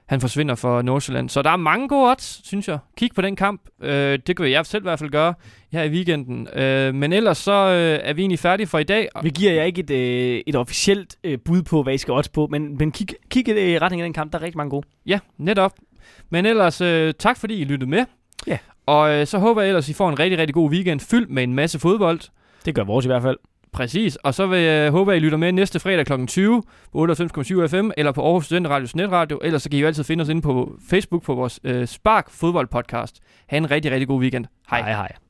[SPEAKER 1] han forsvinder for Nordsjælland. Så der er mange gode odds, synes jeg. Kig på den kamp. Øh, det kan jeg selv i hvert fald gøre her i weekenden. Øh, men ellers så øh, er vi egentlig færdige for i dag.
[SPEAKER 2] Vi giver jer ikke et, øh, et officielt øh, bud på, hvad I skal odds på, men, men kig, kig øh, i retning af den kamp, der er rigtig mange gode.
[SPEAKER 1] Ja, netop. Men ellers, øh, tak fordi I lyttede med.
[SPEAKER 2] Ja.
[SPEAKER 1] Og øh, så håber jeg ellers, I får en rigtig, rigtig god weekend, fyldt med en masse fodbold.
[SPEAKER 2] Det gør vores i hvert fald.
[SPEAKER 1] Præcis. Og så vil jeg håbe, at I lytter med næste fredag kl. 20 på 98,7 FM, eller på Aarhus Student Radios netradio. Ellers så kan I jo altid finde os inde på Facebook på vores øh, Spark Fodbold Podcast. Ha' en rigtig, rigtig god weekend. Hej.
[SPEAKER 2] hej. hej.